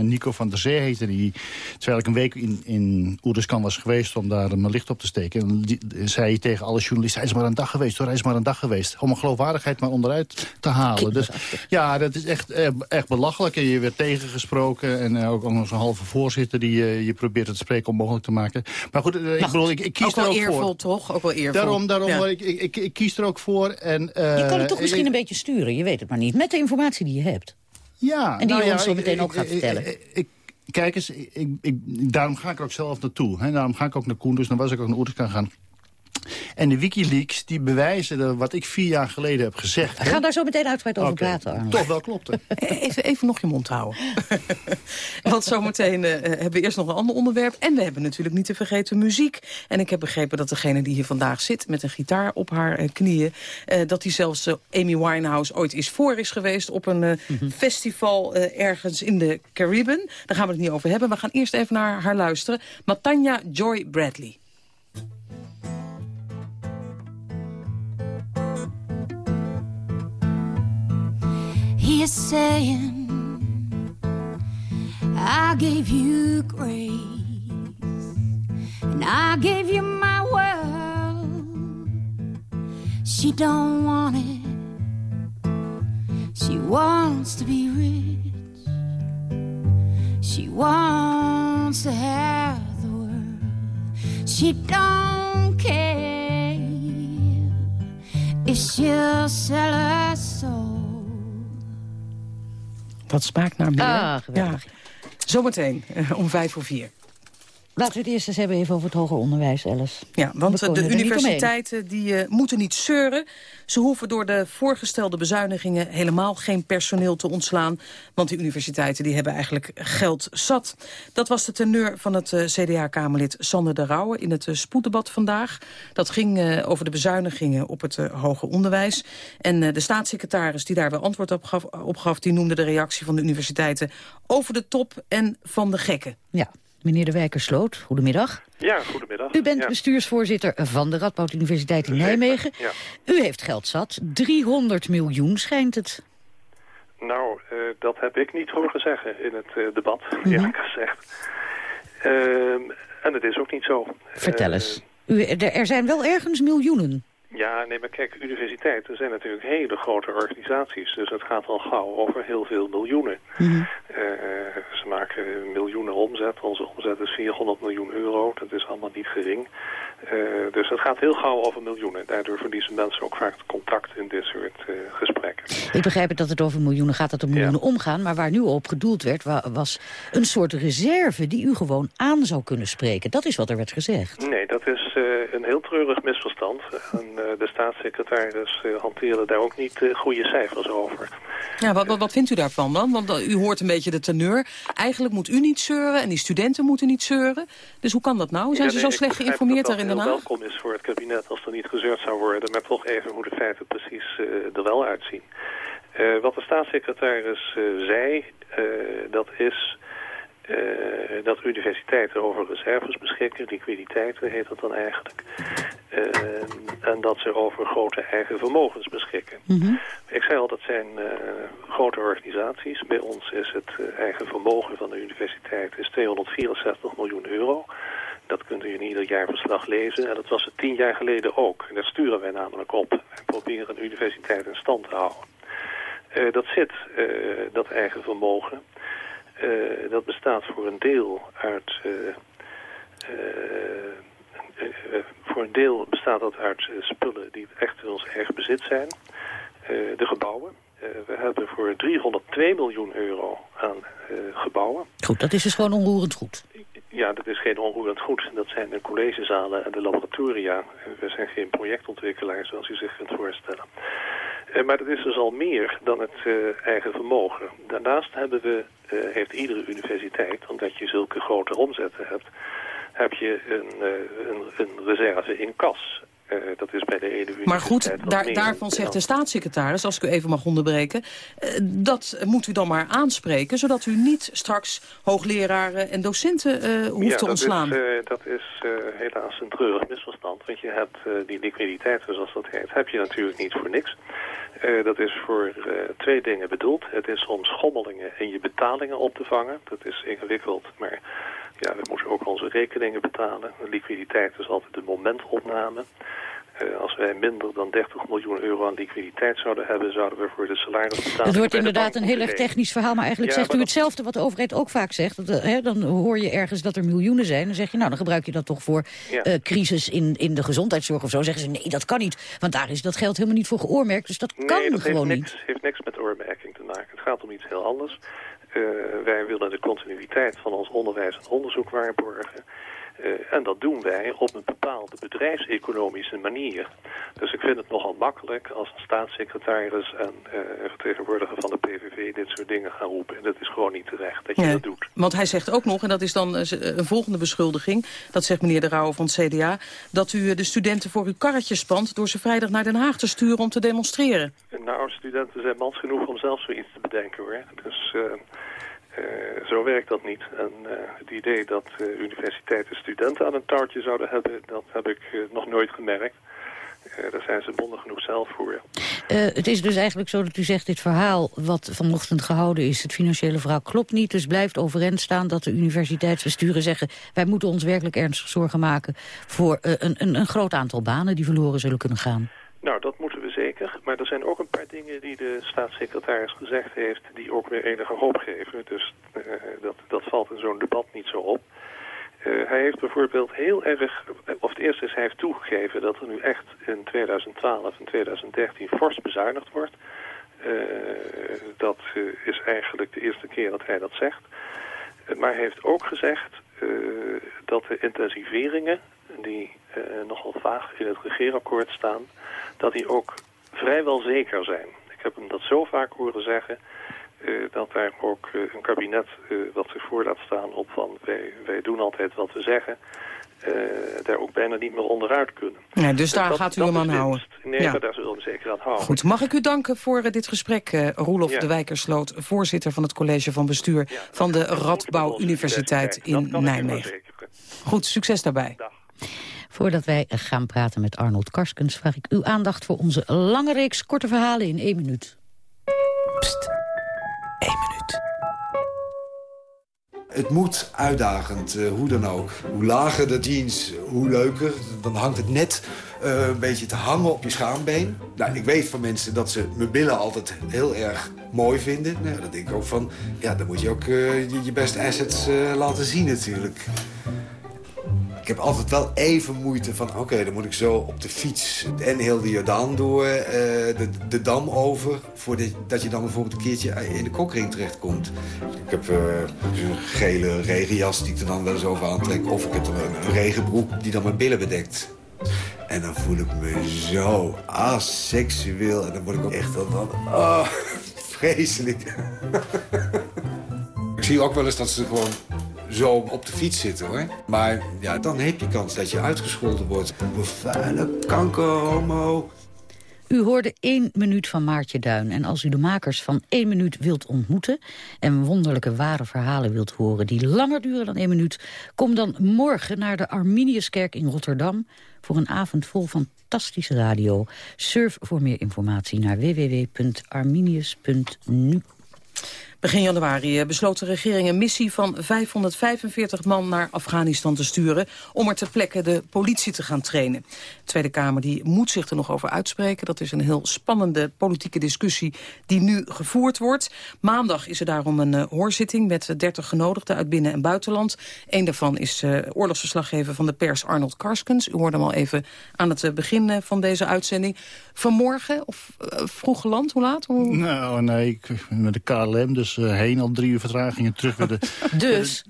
Speaker 32: Nico van der Zee heette die. Terwijl ik een week in, in Oerdeskan was geweest om daar mijn licht op te steken. En die, zei hij tegen alle journalisten, hij is maar een dag geweest hoor, hij is maar een dag geweest. Om een geloofwaardigheid maar onderuit te halen. Dus ja, dat is echt, echt belachelijk. En je werd tegengesproken en ook nog zo'n halve voorzitter die je probeert te spreken om mogelijk te maken. Maar goed, ik, bedoel, ik, ik kies
Speaker 29: ook
Speaker 32: er
Speaker 29: wel
Speaker 32: ook
Speaker 29: eervol,
Speaker 32: voor.
Speaker 29: toch? Ook wel eervol.
Speaker 32: Daarom, daarom
Speaker 29: Ja.
Speaker 32: ik, ik, ik, kies er ook voor. En,
Speaker 31: Je kan het toch misschien een beetje sturen, je weet het maar niet. Met de informatie die je hebt.
Speaker 32: Ja,
Speaker 31: En die
Speaker 32: nou
Speaker 31: je ons zo meteen ook gaat vertellen.
Speaker 32: Kijk eens, ik, ik, daarom ga ik er ook zelf naartoe. Hè. Daarom ga ik ook naar Koenders, dan was ik ook naar Oeruzkan gaan. En de Wikileaks, die bewijzen dat wat ik vier jaar geleden heb gezegd... hè,
Speaker 31: Ga daar zo meteen uitgebreid over praten, Arnold.
Speaker 32: Toch wel klopt het.
Speaker 29: Even, even nog je mond houden. Want zometeen eh, hebben we eerst nog een ander onderwerp. En we hebben natuurlijk niet te vergeten muziek. En ik heb begrepen dat degene die hier vandaag zit... met een gitaar op haar eh, knieën... eh, dat die zelfs Amy Winehouse ooit is voor is geweest... op een eh, festival eh, ergens in de Caribbean. Daar gaan we het niet over hebben. We gaan eerst even naar haar luisteren. Matanya Joy Bradley.
Speaker 33: He is saying, I gave you grace, and I gave you my world. She don't want it. She wants to be rich. She wants to have the world. She don't care if she'll sell her soul.
Speaker 29: Dat smaakt naar meer.
Speaker 31: Ah, geweldig.
Speaker 29: Ja. Zometeen, eh, om vijf voor vier.
Speaker 31: Laten we het eerst eens hebben even over het hoger onderwijs, Alice.
Speaker 29: Ja, want de
Speaker 31: er
Speaker 29: universiteiten die, eh, moeten niet zeuren. Ze hoeven door de voorgestelde bezuinigingen helemaal geen personeel te ontslaan. Want die universiteiten die hebben eigenlijk geld zat. Dat was de teneur van het eh, CDA-kamerlid Sander de Rauwe in het eh, spoeddebat vandaag. Dat ging over de bezuinigingen op het hoger onderwijs. En de staatssecretaris die daar wel antwoord op gaf, op gaf... die noemde de reactie van de universiteiten over de top en van de gekken.
Speaker 31: Ja, Meneer De Wijkersloot, goedemiddag.
Speaker 34: Ja, goedemiddag.
Speaker 31: U bent
Speaker 34: Ja.
Speaker 31: bestuursvoorzitter van de Radboud Universiteit in Nijmegen.
Speaker 34: Ja.
Speaker 31: U heeft geld zat. 300 miljoen schijnt het.
Speaker 34: Nou, eh, dat heb ik niet horen zeggen in het eh, debat,
Speaker 31: Mhm.
Speaker 34: eerlijk gezegd. Ehm, en het is ook niet zo.
Speaker 31: Vertel
Speaker 34: Eh,
Speaker 31: eens. U, er, er zijn wel ergens miljoenen.
Speaker 34: Ja, nee, maar kijk, universiteiten zijn natuurlijk hele grote organisaties. Dus het gaat al gauw over heel veel miljoenen.
Speaker 31: Mhm.
Speaker 34: Eh, ze maken miljoenen omzet. Onze omzet is 400 miljoen euro. Dat is allemaal niet gering. Eh, dus het gaat heel gauw over miljoenen. Daardoor verliezen mensen ook vaak het contact in dit soort eh, gesprekken.
Speaker 31: Ik begrijp het dat het over miljoenen gaat, dat er miljoenen omgaan. Maar waar nu op gedoeld werd, wa- was een soort reserve die u gewoon aan zou kunnen spreken. Dat is wat er werd gezegd.
Speaker 34: Nee, dat is een heel treurig misverstand. En de staatssecretaris eh, hanteerde daar ook niet eh, goede cijfers over.
Speaker 29: Ja, wat, wat, wat vindt u daarvan dan? Want eh, u hoort een beetje de teneur. Eigenlijk moet u niet zeuren en die studenten moeten niet zeuren. Dus hoe kan dat nou? Zijn
Speaker 34: Ja,
Speaker 29: ze zo slecht geïnformeerd
Speaker 34: dat
Speaker 29: daar in Den
Speaker 34: heel
Speaker 29: Haag?
Speaker 34: welkom is voor het kabinet als er niet gezeurd zou worden. Maar toch even hoe de feiten precies eh, er wel uitzien. Eh, wat de staatssecretaris eh, zei, eh, dat is eh, dat universiteiten over reserves beschikken. Liquiditeiten heet dat dan eigenlijk. Eh, en dat ze over grote eigen vermogens beschikken. Ik zei al, dat zijn eh, grote organisaties. Bij ons is het eigen vermogen van de universiteit is 264 miljoen euro. Dat kunt u in ieder jaarverslag lezen. En dat was het tien jaar geleden ook. En daar sturen wij namelijk op. Wij proberen een universiteit in stand te houden. Dat zit, dat eigen vermogen. Eh, dat bestaat voor een deel uit... eh, eh, voor een deel bestaat dat uit spullen die echt in ons eigen bezit zijn. De gebouwen. Eh, we hebben voor 302 miljoen euro aan eh, gebouwen.
Speaker 31: Goed, dat is dus gewoon onroerend goed.
Speaker 34: Ja, dat is geen onroerend goed. Dat zijn de collegezalen en de laboratoria. En We zijn geen projectontwikkelaars, zoals u zich kunt voorstellen. Eh, maar dat is dus al meer dan het eh, eigen vermogen. Daarnaast hebben we, eh, heeft iedere universiteit, omdat je zulke grote omzetten hebt, heb je een, eh, een, een reserve in kas. Eh, dat is bij de ene
Speaker 29: Maar goed, daar, daarvan zegt de staatssecretaris, als ik u even mag onderbreken... eh, dat moet u dan maar aanspreken, zodat u niet straks hoogleraren en docenten eh, hoeft
Speaker 34: ja,
Speaker 29: te ontslaan.
Speaker 34: Dat is, eh, dat is helaas een treurig misverstand. Want je hebt die liquiditeiten, zoals dat heet, heb je natuurlijk niet voor niks. Dat is voor twee dingen bedoeld. Het is om schommelingen in je betalingen op te vangen. Dat is ingewikkeld, maar ja, we moeten ook onze rekeningen betalen. Liquiditeit is altijd de momentopname. Eh, als wij minder dan 30 miljoen euro aan liquiditeit zouden hebben... zouden we voor de salarisbetaling...
Speaker 31: Het wordt inderdaad een heel erg technisch verhaal, maar eigenlijk
Speaker 34: Ja,
Speaker 31: zegt u hetzelfde wat de overheid ook vaak zegt. Dat, eh, hè, dan hoor je ergens dat er miljoenen zijn. Dan zeg je, nou, dan gebruik je dat toch voor
Speaker 34: Ja.
Speaker 31: eh, crisis in, in de gezondheidszorg of zo. Zeggen ze, nee, dat kan niet, want daar is dat geld helemaal niet voor geoormerkt. Dus dat kan
Speaker 34: dat
Speaker 31: gewoon
Speaker 34: heeft
Speaker 31: niet.
Speaker 34: niks, heeft niks met oormerking te maken. Het gaat om iets heel anders. Eh, wij willen de continuïteit van ons onderwijs en onderzoek waarborgen. Eh, en dat doen wij op een bepaalde bedrijfseconomische manier. Dus ik vind het nogal makkelijk als een staatssecretaris en een vertegenwoordiger van de PVV dit soort dingen gaan roepen. En dat is gewoon niet terecht dat je dat doet.
Speaker 29: Want hij zegt ook nog, en dat is dan een volgende beschuldiging... dat zegt meneer De Rauwe van het CDA... dat u de studenten voor uw karretje spant... door ze vrijdag naar Den Haag te sturen om te demonstreren.
Speaker 34: Nou, studenten zijn mans genoeg om zelf zoiets bedenken hoor. Dus eh, eh, zo werkt dat niet. En eh, het idee dat eh, universiteiten studenten aan een touwtje zouden hebben, dat heb ik nog nooit gemerkt. Daar zijn ze bonden genoeg zelf voor.
Speaker 31: Het is dus eigenlijk zo dat u zegt, dit verhaal wat vanochtend gehouden is... het financiële verhaal klopt niet, dus blijft overeind staan... dat de universiteitsbesturen zeggen... wij moeten ons werkelijk ernstig zorgen maken... voor een, een, een groot aantal banen die verloren zullen kunnen gaan.
Speaker 34: Nou, dat moeten we zeker. Maar er zijn ook een paar dingen die de staatssecretaris gezegd heeft... die ook weer enige hoop geven. Dus eh, dat, dat valt in zo'n debat niet zo op. Eh, hij heeft bijvoorbeeld heel erg... Of het eerste is, hij heeft toegegeven dat er nu echt in 2012 en 2013 fors bezuinigd wordt. Eh, dat is eigenlijk de eerste keer dat hij dat zegt. Maar hij heeft ook gezegd dat de intensiveringen... die nogal vaag in het regeerakkoord staan... dat die ook vrijwel zeker zijn. Ik heb hem dat zo vaak horen zeggen... eh, dat daar ook eh, een kabinet eh, wat zich voor laat staan op van... Wij, wij doen altijd wat we zeggen... eh, daar ook bijna niet meer onderuit kunnen.
Speaker 29: Nee, dus daar gaat u hem aan houden.
Speaker 34: Nee,
Speaker 29: Ja.
Speaker 34: daar zullen we zeker aan houden.
Speaker 29: Goed, mag ik u danken voor eh, dit gesprek, eh, Roelof de Wijkersloot... voorzitter van het college van bestuur van de Radbouw Universiteit in Nijmegen. Goed, succes daarbij.
Speaker 31: Voordat wij gaan praten met Arnold Karskens... vraag ik uw aandacht voor onze lange reeks korte verhalen in één minuut.
Speaker 35: Het moet uitdagend, eh, hoe dan ook. Hoe lager de jeans, hoe leuker. Dan hangt het net eh, een beetje te hangen op je schaambeen. Nou, ik weet van mensen dat ze mijn billen altijd heel erg mooi vinden. Nou, dan denk ik ook van, ja, dan moet je ook eh, je, je beste assets eh, laten zien natuurlijk. Ik heb altijd wel even moeite van, oké, dan moet ik zo op de fiets en heel de Jordaan door, eh, de, de dam over, voordat dat je dan bijvoorbeeld een keertje in de kokring terechtkomt. Ik heb eh, zo'n gele regenjas die ik er dan wel eens over aantrek, of ik heb een, een regenbroek die dan mijn billen bedekt. En dan voel ik me zo aseksueel en dan word ik ook echt dan, dan ah, vreselijk. ik zie ook wel eens dat ze gewoon zo op de fiets zitten, hoor. Maar ja, dan heb je kans dat je uitgescholden wordt. Vuile kanker, homo.
Speaker 31: U hoorde één minuut van Maartje Duin. En als u de makers van één minuut wilt ontmoeten... en wonderlijke ware verhalen wilt horen die langer duren dan één minuut... kom dan morgen naar de Arminiuskerk in Rotterdam... voor een avond vol fantastische radio. Surf voor meer informatie naar www.arminius.nu.
Speaker 29: Begin januari eh, besloot de regering een missie van 545 man naar Afghanistan te sturen... om er ter plekke de politie te gaan trainen. De Tweede Kamer die moet zich er nog over uitspreken. Dat is een heel spannende politieke discussie die nu gevoerd wordt. Maandag is er daarom een eh, hoorzitting met 30 genodigden uit binnen- en buitenland. Eén daarvan is eh, oorlogsverslaggever van de pers Arnold Karskens. U hoorde hem al even aan het begin van deze uitzending. Vanmorgen of vroeg geland, hoe laat?
Speaker 32: Nou, nee, ik, met de KLM, dus eh, heen al drie uur vertragingen terug. Weer de,
Speaker 31: dus?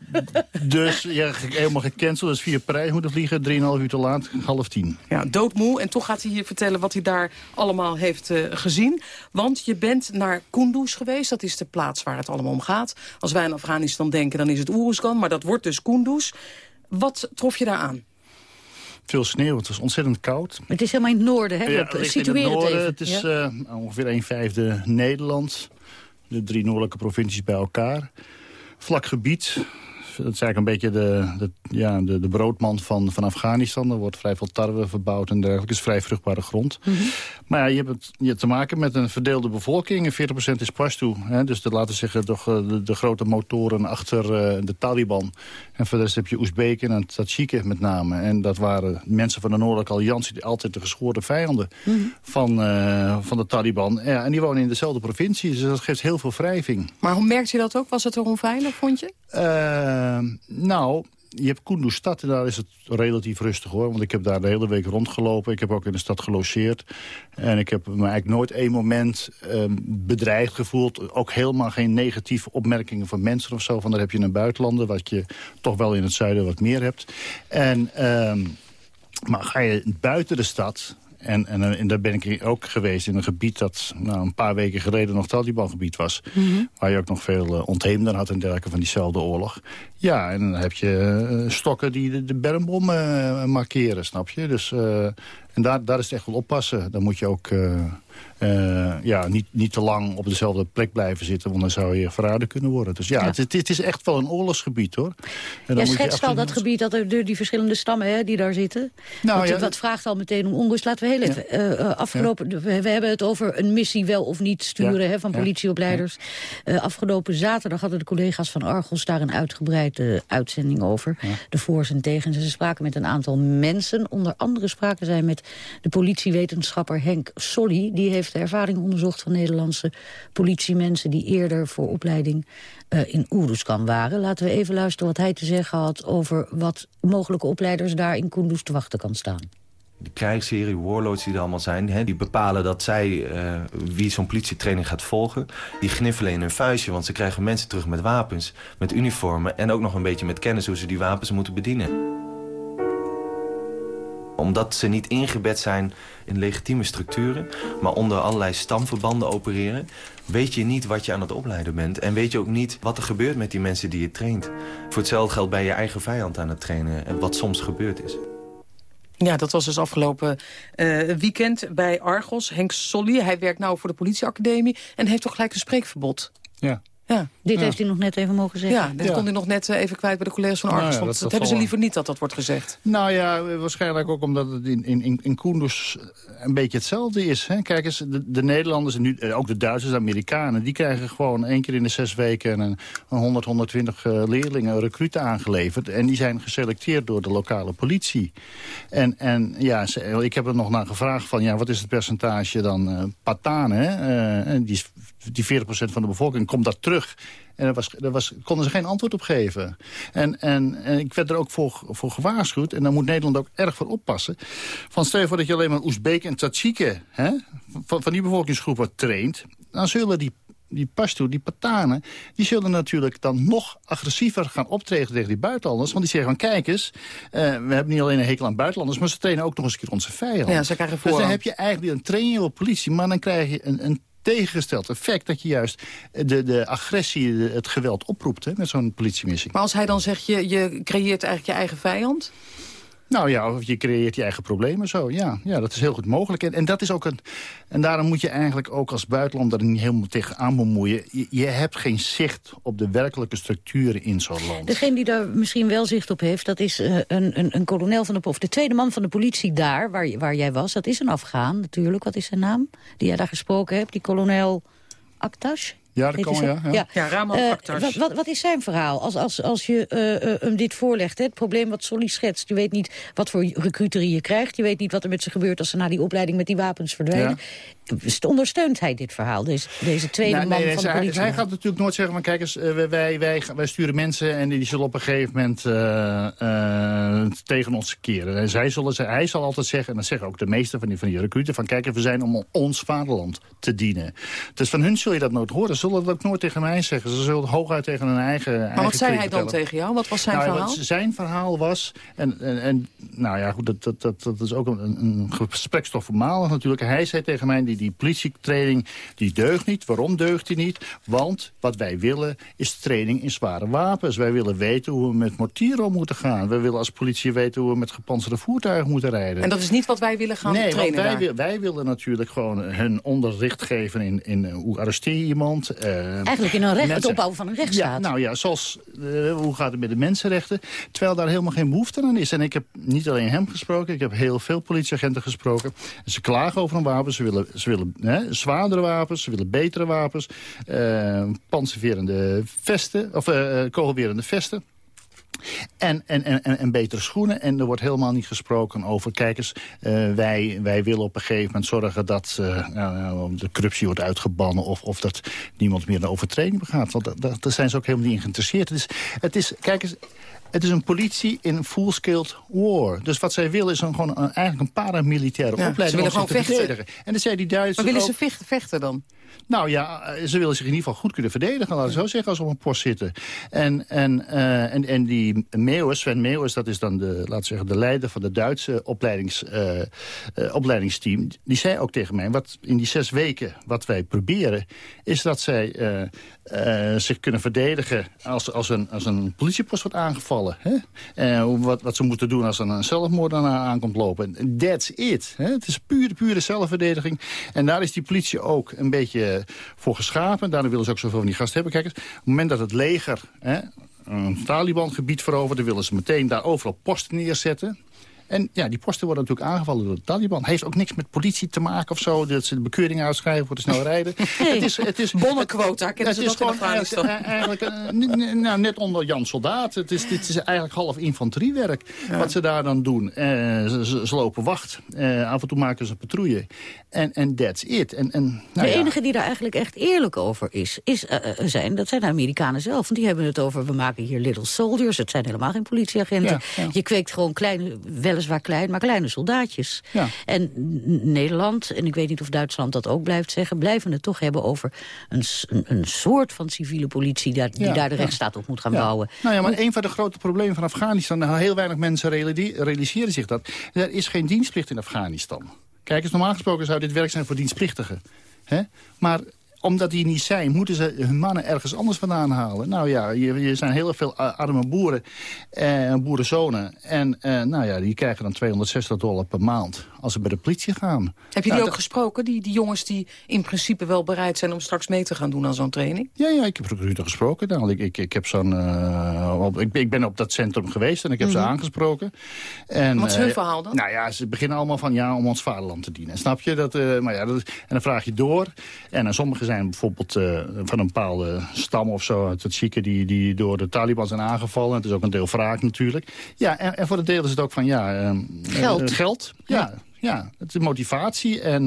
Speaker 32: dus, ja, helemaal gecanceld. Dus via Parijs moeten vliegen, drieënhalf uur te laat, half tien.
Speaker 29: Ja, doodmoe. En toch gaat hij hier vertellen wat hij daar allemaal heeft eh, gezien. Want je bent naar Kunduz geweest. Dat is de plaats waar het allemaal om gaat. Als wij aan Afghanistan denken, dan is het Oeruzgan. Maar dat wordt dus Kunduz. Wat trof je daar aan?
Speaker 32: Veel sneeuw, het was ontzettend koud.
Speaker 31: Het is helemaal in het noorden, hè?
Speaker 32: Ja,
Speaker 31: Rob?
Speaker 32: ligt in het
Speaker 31: het,
Speaker 32: noorden.
Speaker 31: even.
Speaker 32: Het is
Speaker 31: Ja?
Speaker 32: eh, ongeveer een vijfde Nederland. De drie noordelijke provincies bij elkaar. Vlak gebied. Dat is eigenlijk een beetje de, de, ja, de, de broodman van, van Afghanistan. Er wordt vrij veel tarwe verbouwd en dergelijke. Het is vrij vruchtbare grond. Maar ja, je hebt, het, je hebt te maken met een verdeelde bevolking. En 40% is Pashto. Hè? Dus de, laten zeggen toch, eh, de, de grote motoren achter eh, de Taliban. En verder heb je Oezbeken en Tadsjiken met name. En dat waren mensen van de Noordelijke Alliantie... die altijd de geschoren vijanden van, eh, van de Taliban. Ja, en die wonen in dezelfde provincie. Dus dat geeft heel veel wrijving.
Speaker 29: Maar hoe merkte je dat ook? Was het er onveilig, vond je?
Speaker 32: Nou, je hebt Kunduz stad en daar is het relatief rustig hoor. Want ik heb daar de hele week rondgelopen. Ik heb ook in de stad gelogeerd. En ik heb me eigenlijk nooit één moment eh, bedreigd gevoeld. Ook helemaal geen negatieve opmerkingen van mensen of zo. Van daar heb je in buitenlanden, wat je toch wel in het zuiden wat meer hebt. En, ehm, maar ga je buiten de stad... En, en, en daar ben ik ook geweest in een gebied dat nou, een paar weken geleden nog Taliban-gebied was. Waar je ook nog veel uh, ontheemden had en dergelijke van diezelfde oorlog. Ja, en dan heb je uh, stokken die de, de bermbom uh, markeren, snap je? Dus, en daar, daar is het echt wel oppassen. Dan moet je ook ja, niet, niet te lang op dezelfde plek blijven zitten... want dan zou je verraden kunnen worden. Dus ja, ja. Het, het, is echt wel een oorlogsgebied, hoor.
Speaker 31: En ja, schetst al dat gebied, dat er die verschillende stammen hè, die daar zitten. Nou, Want, ja, dat vraagt al meteen om onrust. Laten we heel even ja. afgelopen... We, we, hebben het over een missie wel of niet sturen hè, van politieopleiders. afgelopen zaterdag hadden de collega's van Argos daar een uitgebreide uitzending over. De voor's en tegens. En ze spraken met een aantal mensen. Onder andere spraken zij met de politiewetenschapper Henk Solly. Die heeft de ervaring onderzocht van Nederlandse politiemensen... die eerder voor opleiding uh, in Oeruzkan waren. Laten we even luisteren wat hij te zeggen had... over wat mogelijke opleiders daar in Kunduz te wachten kan staan.
Speaker 36: De krijgsserie, warlords die er allemaal zijn... Hè, die bepalen dat zij uh, wie zo'n politietraining gaat volgen... die gniffelen in hun vuistje, want ze krijgen mensen terug met wapens... met uniformen en ook nog een beetje met kennis hoe ze die wapens moeten bedienen. Omdat ze niet ingebed zijn in legitieme structuren... maar onder allerlei stamverbanden opereren... weet je niet wat je aan het opleiden bent. En weet je ook niet wat er gebeurt met die mensen die je traint. Voor hetzelfde geld bij je eigen vijand aan het trainen. En wat soms gebeurd is.
Speaker 29: Ja, dat was dus afgelopen uh, weekend bij Argos. Henk Solly, hij werkt nou voor de politieacademie... en heeft toch gelijk een spreekverbod.
Speaker 32: Ja.
Speaker 29: Ja.
Speaker 31: Dit
Speaker 29: ja.
Speaker 31: heeft hij nog net even mogen zeggen.
Speaker 29: Ja, dit ja. kon hij nog net even kwijt bij de collega's van Argos. Nou ja, want dat, dat hebben ze liever niet dat dat wordt gezegd.
Speaker 32: Nou ja, waarschijnlijk ook omdat het in, in, in Kunduz een beetje hetzelfde is. Hè? Kijk eens, de, de Nederlanders en nu, ook de Duitsers, de Amerikanen... die krijgen gewoon één keer in de zes weken een, een 100, 120 uh, leerlingen, recruten aangeleverd. En die zijn geselecteerd door de lokale politie. En, en ja, ik heb er nog naar gevraagd van... ja, wat is het percentage dan uh, Patanen? Uh, die, die 40% van de bevolking komt dat terug... En daar, was, daar was, konden ze geen antwoord op geven. En, en, en ik werd er ook voor, voor gewaarschuwd. En daar moet Nederland ook erg voor oppassen. Van stel je voor dat je alleen maar Oezbeken en Tadsjiken... Van, van die bevolkingsgroepen traint... dan zullen die die Pashto, die Patanen, die zullen natuurlijk dan nog agressiever gaan optreden tegen die buitenlanders. Want die zeggen van, kijk eens, uh, we hebben niet alleen een hekel aan buitenlanders, maar ze trainen ook nog eens een keer onze vijand.
Speaker 29: Ja, ze krijgen voor.
Speaker 32: Dus dan heb je eigenlijk een training op politie, maar dan krijg je een, een tegengesteld effect dat je juist de, de agressie, het geweld oproept hè, met zo'n politiemissie.
Speaker 29: Maar als hij dan zegt, je, je creëert eigenlijk je eigen vijand?
Speaker 32: Nou ja, of je creëert je eigen problemen zo. Ja, ja dat is heel goed mogelijk. En, en, dat is ook een, en daarom moet je eigenlijk ook als buitenlander er niet helemaal tegenaan bemoeien. Je, je hebt geen zicht op de werkelijke structuren in zo'n land.
Speaker 31: Degene die daar misschien wel zicht op heeft, dat is uh, een, een, een kolonel van de... of de tweede man van de politie daar, waar, waar jij was. Dat is een Afghaan natuurlijk. Wat is zijn naam? Die jij daar gesproken hebt, die kolonel Aktash?
Speaker 32: Ja, dat kan ja.
Speaker 29: Ja, ja. Raman uh,
Speaker 31: wat, wat, wat, is zijn verhaal? Als, als, als je uh, uh, hem dit voorlegt, hè, het probleem wat Solly schetst... je weet niet wat voor recruterie je krijgt... je weet niet wat er met ze gebeurt als ze na die opleiding met die wapens verdwijnen... Ondersteunt hij dit verhaal, deze, deze tweede
Speaker 32: nou,
Speaker 31: man
Speaker 32: nee, nee,
Speaker 31: van de
Speaker 32: hij,
Speaker 31: politie?
Speaker 32: Hij gaat natuurlijk nooit zeggen, maar kijk eens, wij, wij, wij, wij sturen mensen... en die zullen op een gegeven moment tegen ons keren. En zij zullen, hij zal altijd zeggen, en dat zeggen ook de meeste van die, van die recruten... van kijk, we zijn om ons vaderland te dienen. Dus van hun zul je dat nooit horen. Ze zullen dat ook nooit tegen mij zeggen. Ze zullen hooguit tegen hun eigen
Speaker 29: Maar
Speaker 32: eigen
Speaker 29: wat zei hij dan tegen jou? Wat was zijn
Speaker 32: nou,
Speaker 29: verhaal?
Speaker 32: Wat zijn verhaal was... En, en, en nou ja, goed, dat, dat, dat, dat is ook een, een gesprekstof voor maandag natuurlijk. Hij zei tegen mij, die, die politietraining, die deugt niet. Waarom deugt die niet? Want wat wij willen is training in zware wapens. Wij willen weten hoe we met mortieren om moeten gaan. Wij willen als politie weten hoe we met gepantserde voertuigen moeten rijden.
Speaker 29: En dat is niet wat wij willen gaan
Speaker 32: nee,
Speaker 29: trainen
Speaker 32: want wij,
Speaker 29: daar.
Speaker 32: wij willen natuurlijk gewoon hun onderricht geven in, in hoe arresteer je iemand. Uh,
Speaker 31: Eigenlijk in een recht, het opbouwen van een rechtsstaat.
Speaker 32: Ja, nou ja, zoals, uh, hoe gaat het met de mensenrechten? Terwijl daar helemaal geen behoefte aan is. En ik heb niet alleen hem gesproken, ik heb heel veel politieagenten gesproken. En ze klagen over hun wapens, ze willen, ze willen hè, zwaardere wapens, ze willen betere wapens. Uh, vesten, of uh, kogelwerende vesten. En, en, en, en betere schoenen. En er wordt helemaal niet gesproken over... kijk eens, wij, wij willen op een gegeven moment zorgen... dat uh, nou, de corruptie wordt uitgebannen... Of, of dat niemand meer een overtreding begaat. Want daar, daar zijn ze ook helemaal niet in geïnteresseerd. Is, het is, kijk eens, het is een politie in full-scaled war. Dus wat zij willen is een, gewoon een, eigenlijk een paramilitaire
Speaker 29: ja,
Speaker 32: opleiding
Speaker 29: ze willen
Speaker 32: om
Speaker 29: gewoon
Speaker 32: te
Speaker 29: vechten.
Speaker 32: verdedigen. En dan zei die Duitsers
Speaker 29: Maar willen
Speaker 32: ook,
Speaker 29: ze vechten, vechten dan?
Speaker 32: Nou ja, ze willen zich in ieder geval goed kunnen verdedigen, laten we zo zeggen, als ze op een post zitten. En, en, uh, en, en die Meeuwis, Sven Meeuwis, dat is dan de, laten zeggen, de leider van de Duitse opleidings, uh, opleidingsteam, die zei ook tegen mij, wat in die zes weken wat wij proberen, is dat zij zich kunnen verdedigen als, als, een, als een politiepost wordt aangevallen. Hè? wat, wat ze moeten doen als er een zelfmoordenaar aankomt lopen. That's it. Hè? Het is pure, pure zelfverdediging. En daar is die politie ook een beetje voor geschapen. Daarom willen ze ook zoveel van die gasten hebben. Kijk eens, op het moment dat het leger hè, een Taliban-gebied verovert... dan willen ze meteen daar overal posten neerzetten. En ja, die posten worden natuurlijk aangevallen door de Taliban. Heeft ook niks met politie te maken of zo. Dat ze de bekeuring uitschrijven voor te snel rijden.
Speaker 29: Nee.
Speaker 32: Het is, het is,
Speaker 29: Bonnenquota, kennen ze
Speaker 32: het is
Speaker 29: dat in
Speaker 32: gewoon
Speaker 29: Afghanistan?
Speaker 32: eigenlijk, eigenlijk uh, nou, net onder Jan Soldaat. Het is, dit is eigenlijk half infanteriewerk
Speaker 29: Ja.
Speaker 32: wat ze daar dan doen. Eh, ze, ze- ze lopen wacht. Eh, af en toe maken ze patrouille. En en that's it. En, en, nou
Speaker 31: de
Speaker 32: ja.
Speaker 31: enige die daar eigenlijk echt eerlijk over is, is eh, eh, zijn, dat zijn de Amerikanen zelf. Want die hebben het over, we maken hier little soldiers. Het zijn helemaal geen politieagenten.
Speaker 32: Ja, ja.
Speaker 31: Je kweekt gewoon kleine, weliswaar weliswaar klein, maar kleine soldaatjes.
Speaker 32: Ja.
Speaker 31: En Nederland, en ik weet niet of Duitsland dat ook blijft zeggen... blijven het toch hebben over een, een, soort van civiele politie... daar- die
Speaker 32: Ja,
Speaker 31: daar de rechtsstaat op moet gaan bouwen.
Speaker 32: Nou ja, maar een van de grote problemen van Afghanistan... nou, heel weinig mensen reali- realiseren zich dat... er is geen dienstplicht in Afghanistan. Kijk eens, normaal gesproken zou dit werk zijn voor dienstplichtigen. Hè? Maar omdat die niet zijn, moeten ze hun mannen ergens anders vandaan halen. Nou ja, je, je zijn heel veel arme boeren, eh, boerenzonen. En eh, nou ja, die krijgen dan 260 dollar per maand als ze bij de politie gaan.
Speaker 29: Heb je die
Speaker 32: Nou,
Speaker 29: ook gesproken, die, die jongens die in principe wel bereid zijn... om straks mee te gaan doen aan zo'n training?
Speaker 32: Ja, ja, ik heb recruten gesproken. Nou, ik, ik, ik, heb zo'n, eh, ik, ik ben op dat centrum geweest en ik heb
Speaker 29: Mhm.
Speaker 32: ze aangesproken. En,
Speaker 29: Wat is hun
Speaker 32: eh,
Speaker 29: verhaal dan?
Speaker 32: Nou ja, ze beginnen allemaal van ja, om ons vaderland te dienen. Snap je? Dat, eh, maar ja, dat, en dan vraag je door. En sommigen zijn bijvoorbeeld eh, van een bepaalde stam of zo... uit het chique die, die door de Taliban zijn aangevallen. Het is ook een deel wraak natuurlijk. Ja, en, en voor de deel is het ook van ja... eh,
Speaker 31: Geld.
Speaker 32: eh, geld, ja. ja. Het is motivatie en...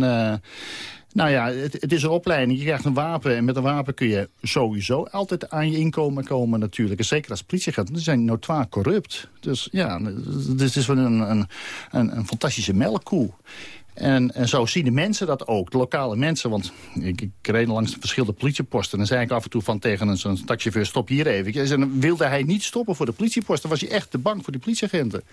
Speaker 32: nou ja, het, het is een opleiding. Je krijgt een wapen en met een wapen kun je sowieso altijd aan je inkomen komen natuurlijk. En zeker als politieagent, want die zijn notoire corrupt. Dus ja, het is wel een, een, een, een fantastische melkkoe. En, en zo zien de mensen dat ook, de lokale mensen. Want ik, ik reed langs de verschillende politieposten. En dan zei ik af en toe van tegen een zo'n taxichauffeur... stop hier even. En dan wilde hij niet stoppen voor de politieposten. was hij echt te bang voor die politieagenten.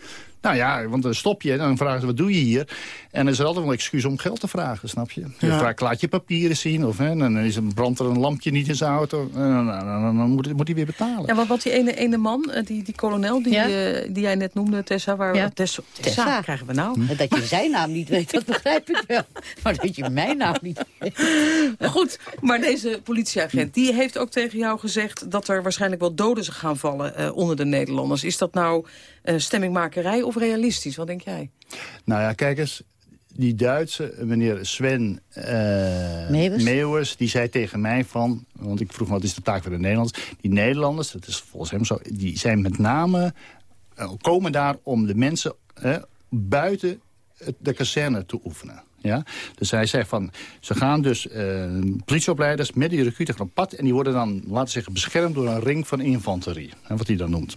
Speaker 32: Nou ja, want dan stop je en dan vragen ze, wat doe je hier? En dan is er altijd wel een excuus om geld te vragen, snap je? Je
Speaker 29: Ja.
Speaker 32: vraagt, laat je papieren zien. Of hè, dan is een, brandt er een lampje niet in zijn auto. En dan, dan, dan- dan moet, moet hij weer betalen.
Speaker 29: Ja, wat, wat die ene, ene man, eh, die, die kolonel die,
Speaker 31: Ja.
Speaker 29: eh, die jij net noemde, Tessa... Waar,
Speaker 31: Ja.
Speaker 29: Tessa,
Speaker 31: Tessa.
Speaker 29: Tessa, krijgen we nou?
Speaker 31: En Dat je zijn naam niet weet, begrijp ik wel. Maar dat je mijn naam niet.
Speaker 29: Goed, maar deze politieagent die heeft ook tegen jou gezegd... dat er waarschijnlijk wel doden gaan vallen eh, onder de Nederlanders. Is dat nou eh, stemmingmakerij of realistisch? Wat denk jij?
Speaker 32: Nou ja, kijk eens. Die Duitse, meneer Sven eh
Speaker 31: Meeuwis?
Speaker 32: Meeuwis, die zei tegen mij van... want ik vroeg me, wat is de taak van de Nederlanders? Die Nederlanders, dat is volgens hem zo... die zijn met name, eh, komen daar om de mensen eh, buiten de kazerne te oefenen. Ja? Dus hij zei van, ze gaan dus eh, politieopleiders met die recruten gaan op pad... en die worden dan, laten we zeggen, beschermd door een ring van infanterie. Wat hij dan noemt.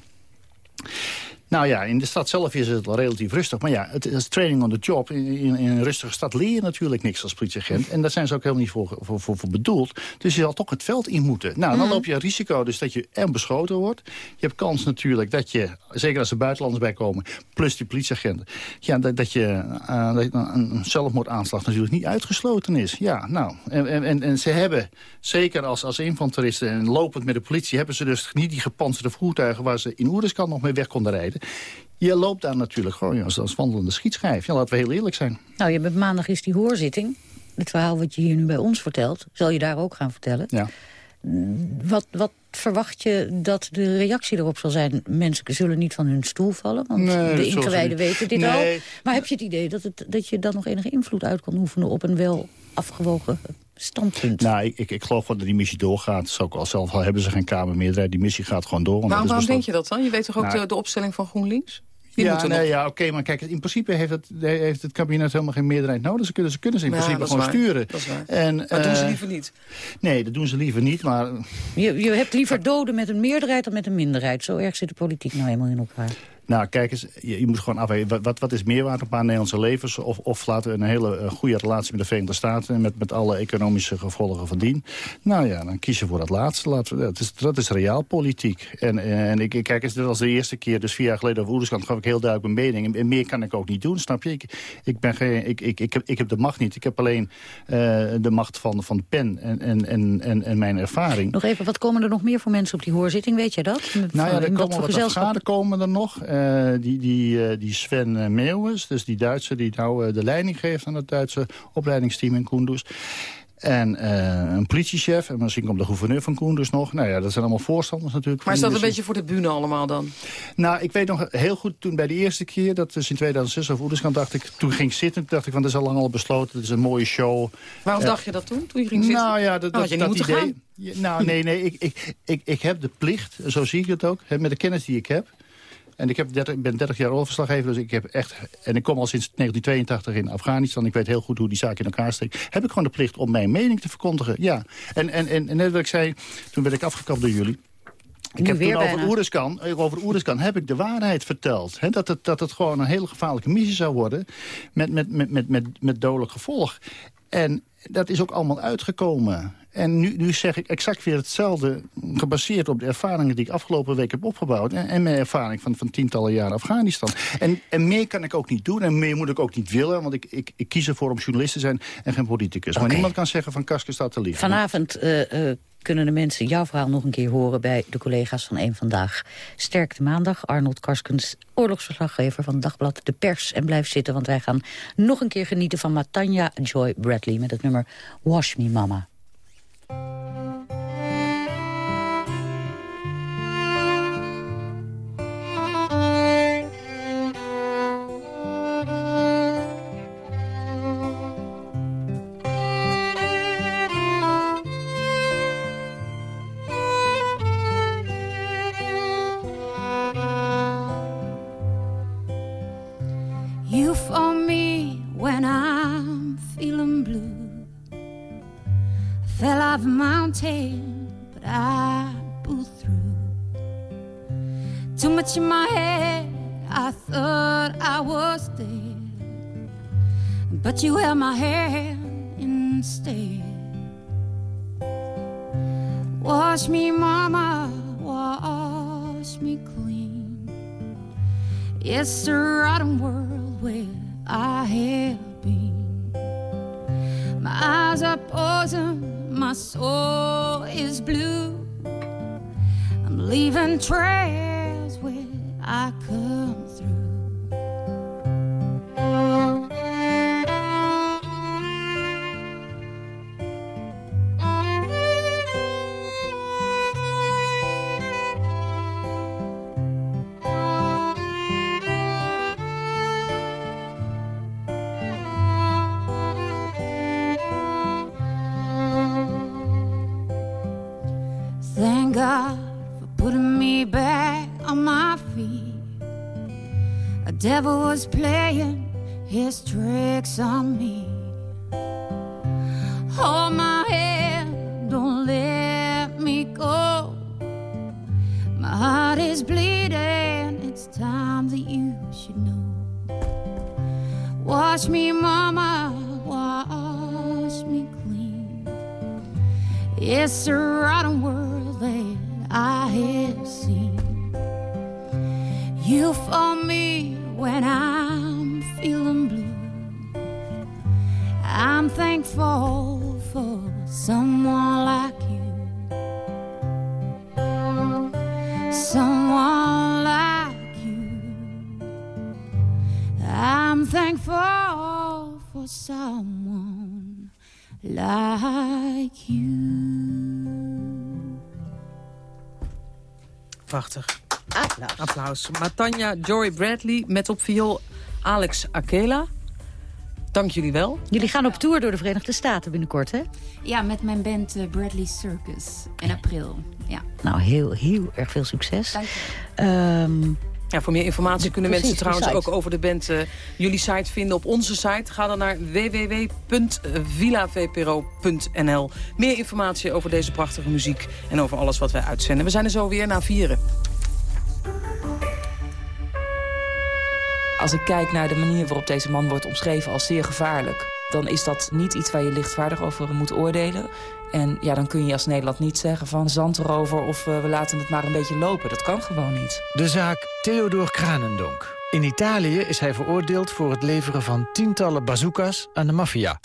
Speaker 32: Nou ja, in de stad zelf is het wel relatief rustig. Maar ja, het is training on the job. In, in, in een rustige stad leer je natuurlijk niks als politieagent. En daar zijn ze ook helemaal niet voor, voor, voor, voor bedoeld. Dus je zal toch het veld in moeten. Nou, dan loop je een risico dus dat je en beschoten wordt. Je hebt kans natuurlijk dat je, zeker als er buitenlanders bij komen... plus die politieagenten, ja, dat, dat je eh, dat een, zelfmoordaanslag natuurlijk niet uitgesloten is. Ja, nou, en, en, en, ze hebben, zeker als, als infanteristen en lopend met de politie... hebben ze dus niet die gepantserde voertuigen... waar ze in Oereskant nog mee weg konden rijden. Je loopt daar natuurlijk gewoon als, als wandelende schietschijf. Ja, laten we heel eerlijk zijn.
Speaker 31: Nou, je hebt maandag is die hoorzitting. Het verhaal wat je hier nu bij ons vertelt, zal je daar ook gaan vertellen.
Speaker 32: Ja.
Speaker 31: Wat, wat verwacht je dat de reactie erop zal zijn? Mensen zullen niet van hun stoel vallen, want
Speaker 32: Nee,
Speaker 31: de ingewijden weten dit
Speaker 32: Nee.
Speaker 31: al. Maar heb je het idee dat, het, dat je dan nog enige invloed uit kan oefenen... op een wel afgewogen standpunt?
Speaker 32: Nou, ik, ik, ik geloof dat die missie doorgaat. Ook al zelf al hebben ze geen kamermeerderheid. Die missie gaat gewoon door. want
Speaker 29: Waarom, denk je dat dan? Je weet toch ook
Speaker 32: Nou,
Speaker 29: de, de opstelling van GroenLinks? Die
Speaker 32: Ja, nee, ja oké, maar kijk, in principe heeft het, heeft het kabinet helemaal geen meerderheid nodig. Ze kunnen ze, kunnen ze in
Speaker 29: Ja,
Speaker 32: principe
Speaker 29: dat is
Speaker 32: gewoon
Speaker 29: waar.
Speaker 32: sturen.
Speaker 29: Dat is waar.
Speaker 32: En,
Speaker 29: Maar dat doen ze
Speaker 32: eh,
Speaker 29: liever niet.
Speaker 32: Nee, dat doen ze liever niet, maar
Speaker 31: Je, je hebt liever doden met een meerderheid dan met een minderheid. Zo erg zit de politiek nou helemaal in elkaar.
Speaker 32: Nou, kijk eens, je, je moet gewoon afwegen. Wat- Wat, wat is meerwaarde op een paar Nederlandse levens? Of, of laten we een hele eh, goede relatie met de Verenigde Staten... met, met alle economische gevolgen van dien? Nou ja, dan kies je voor dat laatste. Laten we, dat, is, dat is realpolitiek. En, eh, en ik, kijk eens, dit was de eerste keer, dus vier jaar geleden over Oerskant... gaf ik heel duidelijk mijn mening. En, en meer kan ik ook niet doen, snap je? Ik, ik, ben geen, ik, ik, ik, heb, ik heb de macht niet. Ik heb alleen eh, de macht van, van de pen en, en, en, en, en mijn ervaring.
Speaker 31: Nog even, wat komen er nog meer voor mensen op die hoorzitting? Weet jij dat?
Speaker 32: Nou ja, er komen wat
Speaker 31: gezelschap?
Speaker 32: Komen er nog. Eh, die, die, eh, die Sven eh, Meeuwis, dus die Duitser die nou de leiding geeft aan het Duitse opleidingsteam in Kunduz. En een politiechef, en misschien komt de gouverneur van Kunduz nog. Nou ja, dat zijn allemaal voorstanders natuurlijk.
Speaker 29: Maar is dat een beetje voor de bühne allemaal dan?
Speaker 32: nou, ik weet nog heel goed, toen bij de eerste keer, dat is in 2006 of Oederskant, dacht ik, toen ging ik zitten, dacht ik, van, dat is al lang al besloten, het is een mooie show.
Speaker 29: Waarom dacht je dat toen, toen je ging zitten?
Speaker 32: Nou ja, dat,
Speaker 29: Nou, had
Speaker 32: dat,
Speaker 29: je
Speaker 32: dat idee. Ja, nou, nee, nee, ik, ik, ik, ik heb de plicht, zo zie ik het ook, hè, met de kennis die ik heb. En ik heb 30, ik ben 30 jaar overslaggever, dus ik heb echt... En ik kom al sinds 1982 in Afghanistan. Ik weet heel goed hoe die zaak in elkaar steekt. Heb ik gewoon de plicht om mijn mening te verkondigen, ja. En, en, en, en net wat ik zei, toen werd ik afgekapt door jullie. Ik heb toen over Oeriskan, over Oeriskan heb ik de waarheid verteld. Dat, het, dat het gewoon een hele gevaarlijke missie zou worden. Met, met, met, met, met, met dodelijk gevolg. En dat is ook allemaal uitgekomen. En nu, nu zeg ik exact weer hetzelfde, gebaseerd op de ervaringen die ik afgelopen week heb opgebouwd. En, en mijn ervaring van, van tientallen jaren Afghanistan. En, en meer kan ik ook niet doen en meer moet ik ook niet willen. Want ik, ik, ik kies ervoor om journalist te zijn en geen politicus. Maar niemand kan zeggen van Kaske staat te liegen.
Speaker 31: Vanavond uh, uh, kunnen de mensen jouw verhaal nog een keer horen... bij de collega's van Eén Vandaag. Sterkte maandag, Arnold Karskens, oorlogsverslaggever van Dagblad De Pers. En blijf zitten, want wij gaan nog een keer genieten van Matanya Joy Bradley... met het nummer Wash Me Mama.
Speaker 33: Devil was playing his tricks on me. Hold my hand, don't let me go. My heart is bleeding, it's time that you should know. Wash me, mama, wash me clean. It's a rotten world when I'm feeling blue. I'm thankful for someone like you. Someone like you. I'm thankful for someone like you.
Speaker 29: Prachtig. Applaus. Applaus. Matanja Joy Bradley met op viool Alex Akela. Dank jullie wel.
Speaker 31: Jullie gaan op tour door de Verenigde Staten binnenkort, hè?
Speaker 37: Ja, met mijn band uh, Bradley Circus in april. Ja.
Speaker 31: Nou, heel, heel erg veel succes.
Speaker 37: Dank je.
Speaker 29: Um, ja, voor meer informatie kunnen mensen trouwens ook over de band uh, jullie site vinden op onze site. Ga dan naar www.villavpro.nl. Meer informatie over deze prachtige muziek en over alles wat wij uitzenden. We zijn er zo weer na vieren.
Speaker 38: Als ik kijk naar de manier waarop deze man wordt omschreven als zeer gevaarlijk... dan is dat niet iets waar je lichtvaardig over moet oordelen. En ja, dan kun je als Nederland niet zeggen van zand erover... of uh, we laten het maar een beetje lopen. Dat kan gewoon niet.
Speaker 39: De zaak Theodor Kranendonk. In Italië is hij veroordeeld voor het leveren van tientallen bazookas aan de maffia.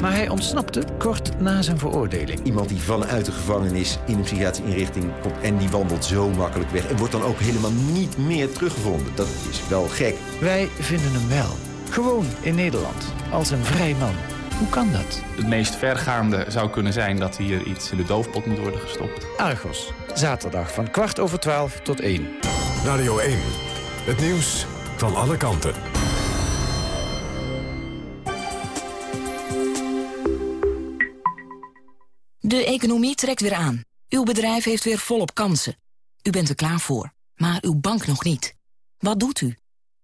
Speaker 39: Maar hij ontsnapte kort na zijn veroordeling.
Speaker 40: Iemand die vanuit de gevangenis in een psychiatrische inrichting komt... en die wandelt zo makkelijk weg en wordt dan ook helemaal niet meer teruggevonden. Dat is wel gek.
Speaker 39: Wij vinden hem wel. Gewoon in Nederland. Als een vrij man. Hoe kan dat?
Speaker 41: Het meest vergaande zou kunnen zijn dat hier iets in de doofpot moet worden gestopt.
Speaker 39: Argos. Zaterdag van kwart over twaalf tot één.
Speaker 1: Radio 1. Het nieuws van alle kanten.
Speaker 42: De economie trekt weer aan. Uw bedrijf heeft weer volop kansen. U bent er klaar voor, maar uw bank nog niet. Wat doet u?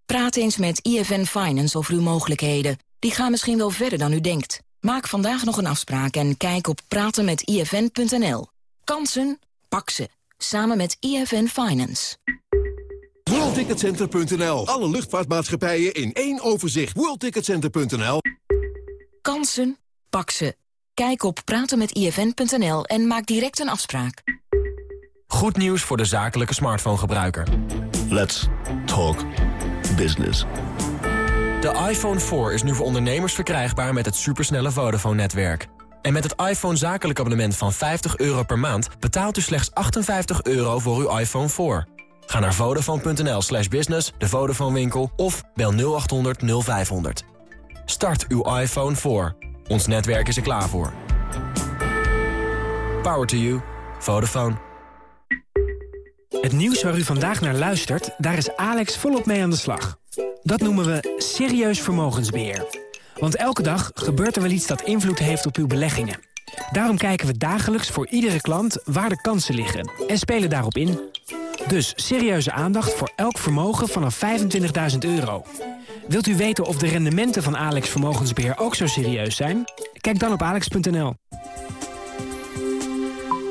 Speaker 42: Praat eens met IFN Finance over uw mogelijkheden. Die gaan misschien wel verder dan u denkt. Maak vandaag nog een afspraak en kijk op pratenmetifn.nl. Kansen? Pak ze. Samen met IFN Finance.
Speaker 43: WorldTicketCenter.nl. Alle luchtvaartmaatschappijen in één overzicht. WorldTicketCenter.nl.
Speaker 42: Kansen? Pak ze. Kijk op pratenmetifn.nl en maak direct een afspraak.
Speaker 44: Goed nieuws voor de zakelijke smartphone-gebruiker.
Speaker 45: Let's talk business.
Speaker 44: De iPhone 4 is nu voor ondernemers verkrijgbaar met het supersnelle Vodafone-netwerk. En met het iPhone zakelijk abonnement van 50 euro per maand... betaalt u slechts 58 euro voor uw iPhone 4. Ga naar vodafone.nl slash business, de Vodafone winkel of bel 0800 0500. Start uw iPhone 4. Ons netwerk is er klaar voor. Power to you. Vodafone.
Speaker 46: Het nieuws waar u vandaag naar luistert, daar is Alex volop mee aan de slag. Dat noemen we serieus vermogensbeheer. Want elke dag gebeurt er wel iets dat invloed heeft op uw beleggingen. Daarom kijken we dagelijks voor iedere klant waar de kansen liggen en spelen daarop in. Dus serieuze aandacht voor elk vermogen vanaf 25.000 euro. Wilt u weten of de rendementen van Alex Vermogensbeheer ook zo serieus zijn? Kijk dan op alex.nl.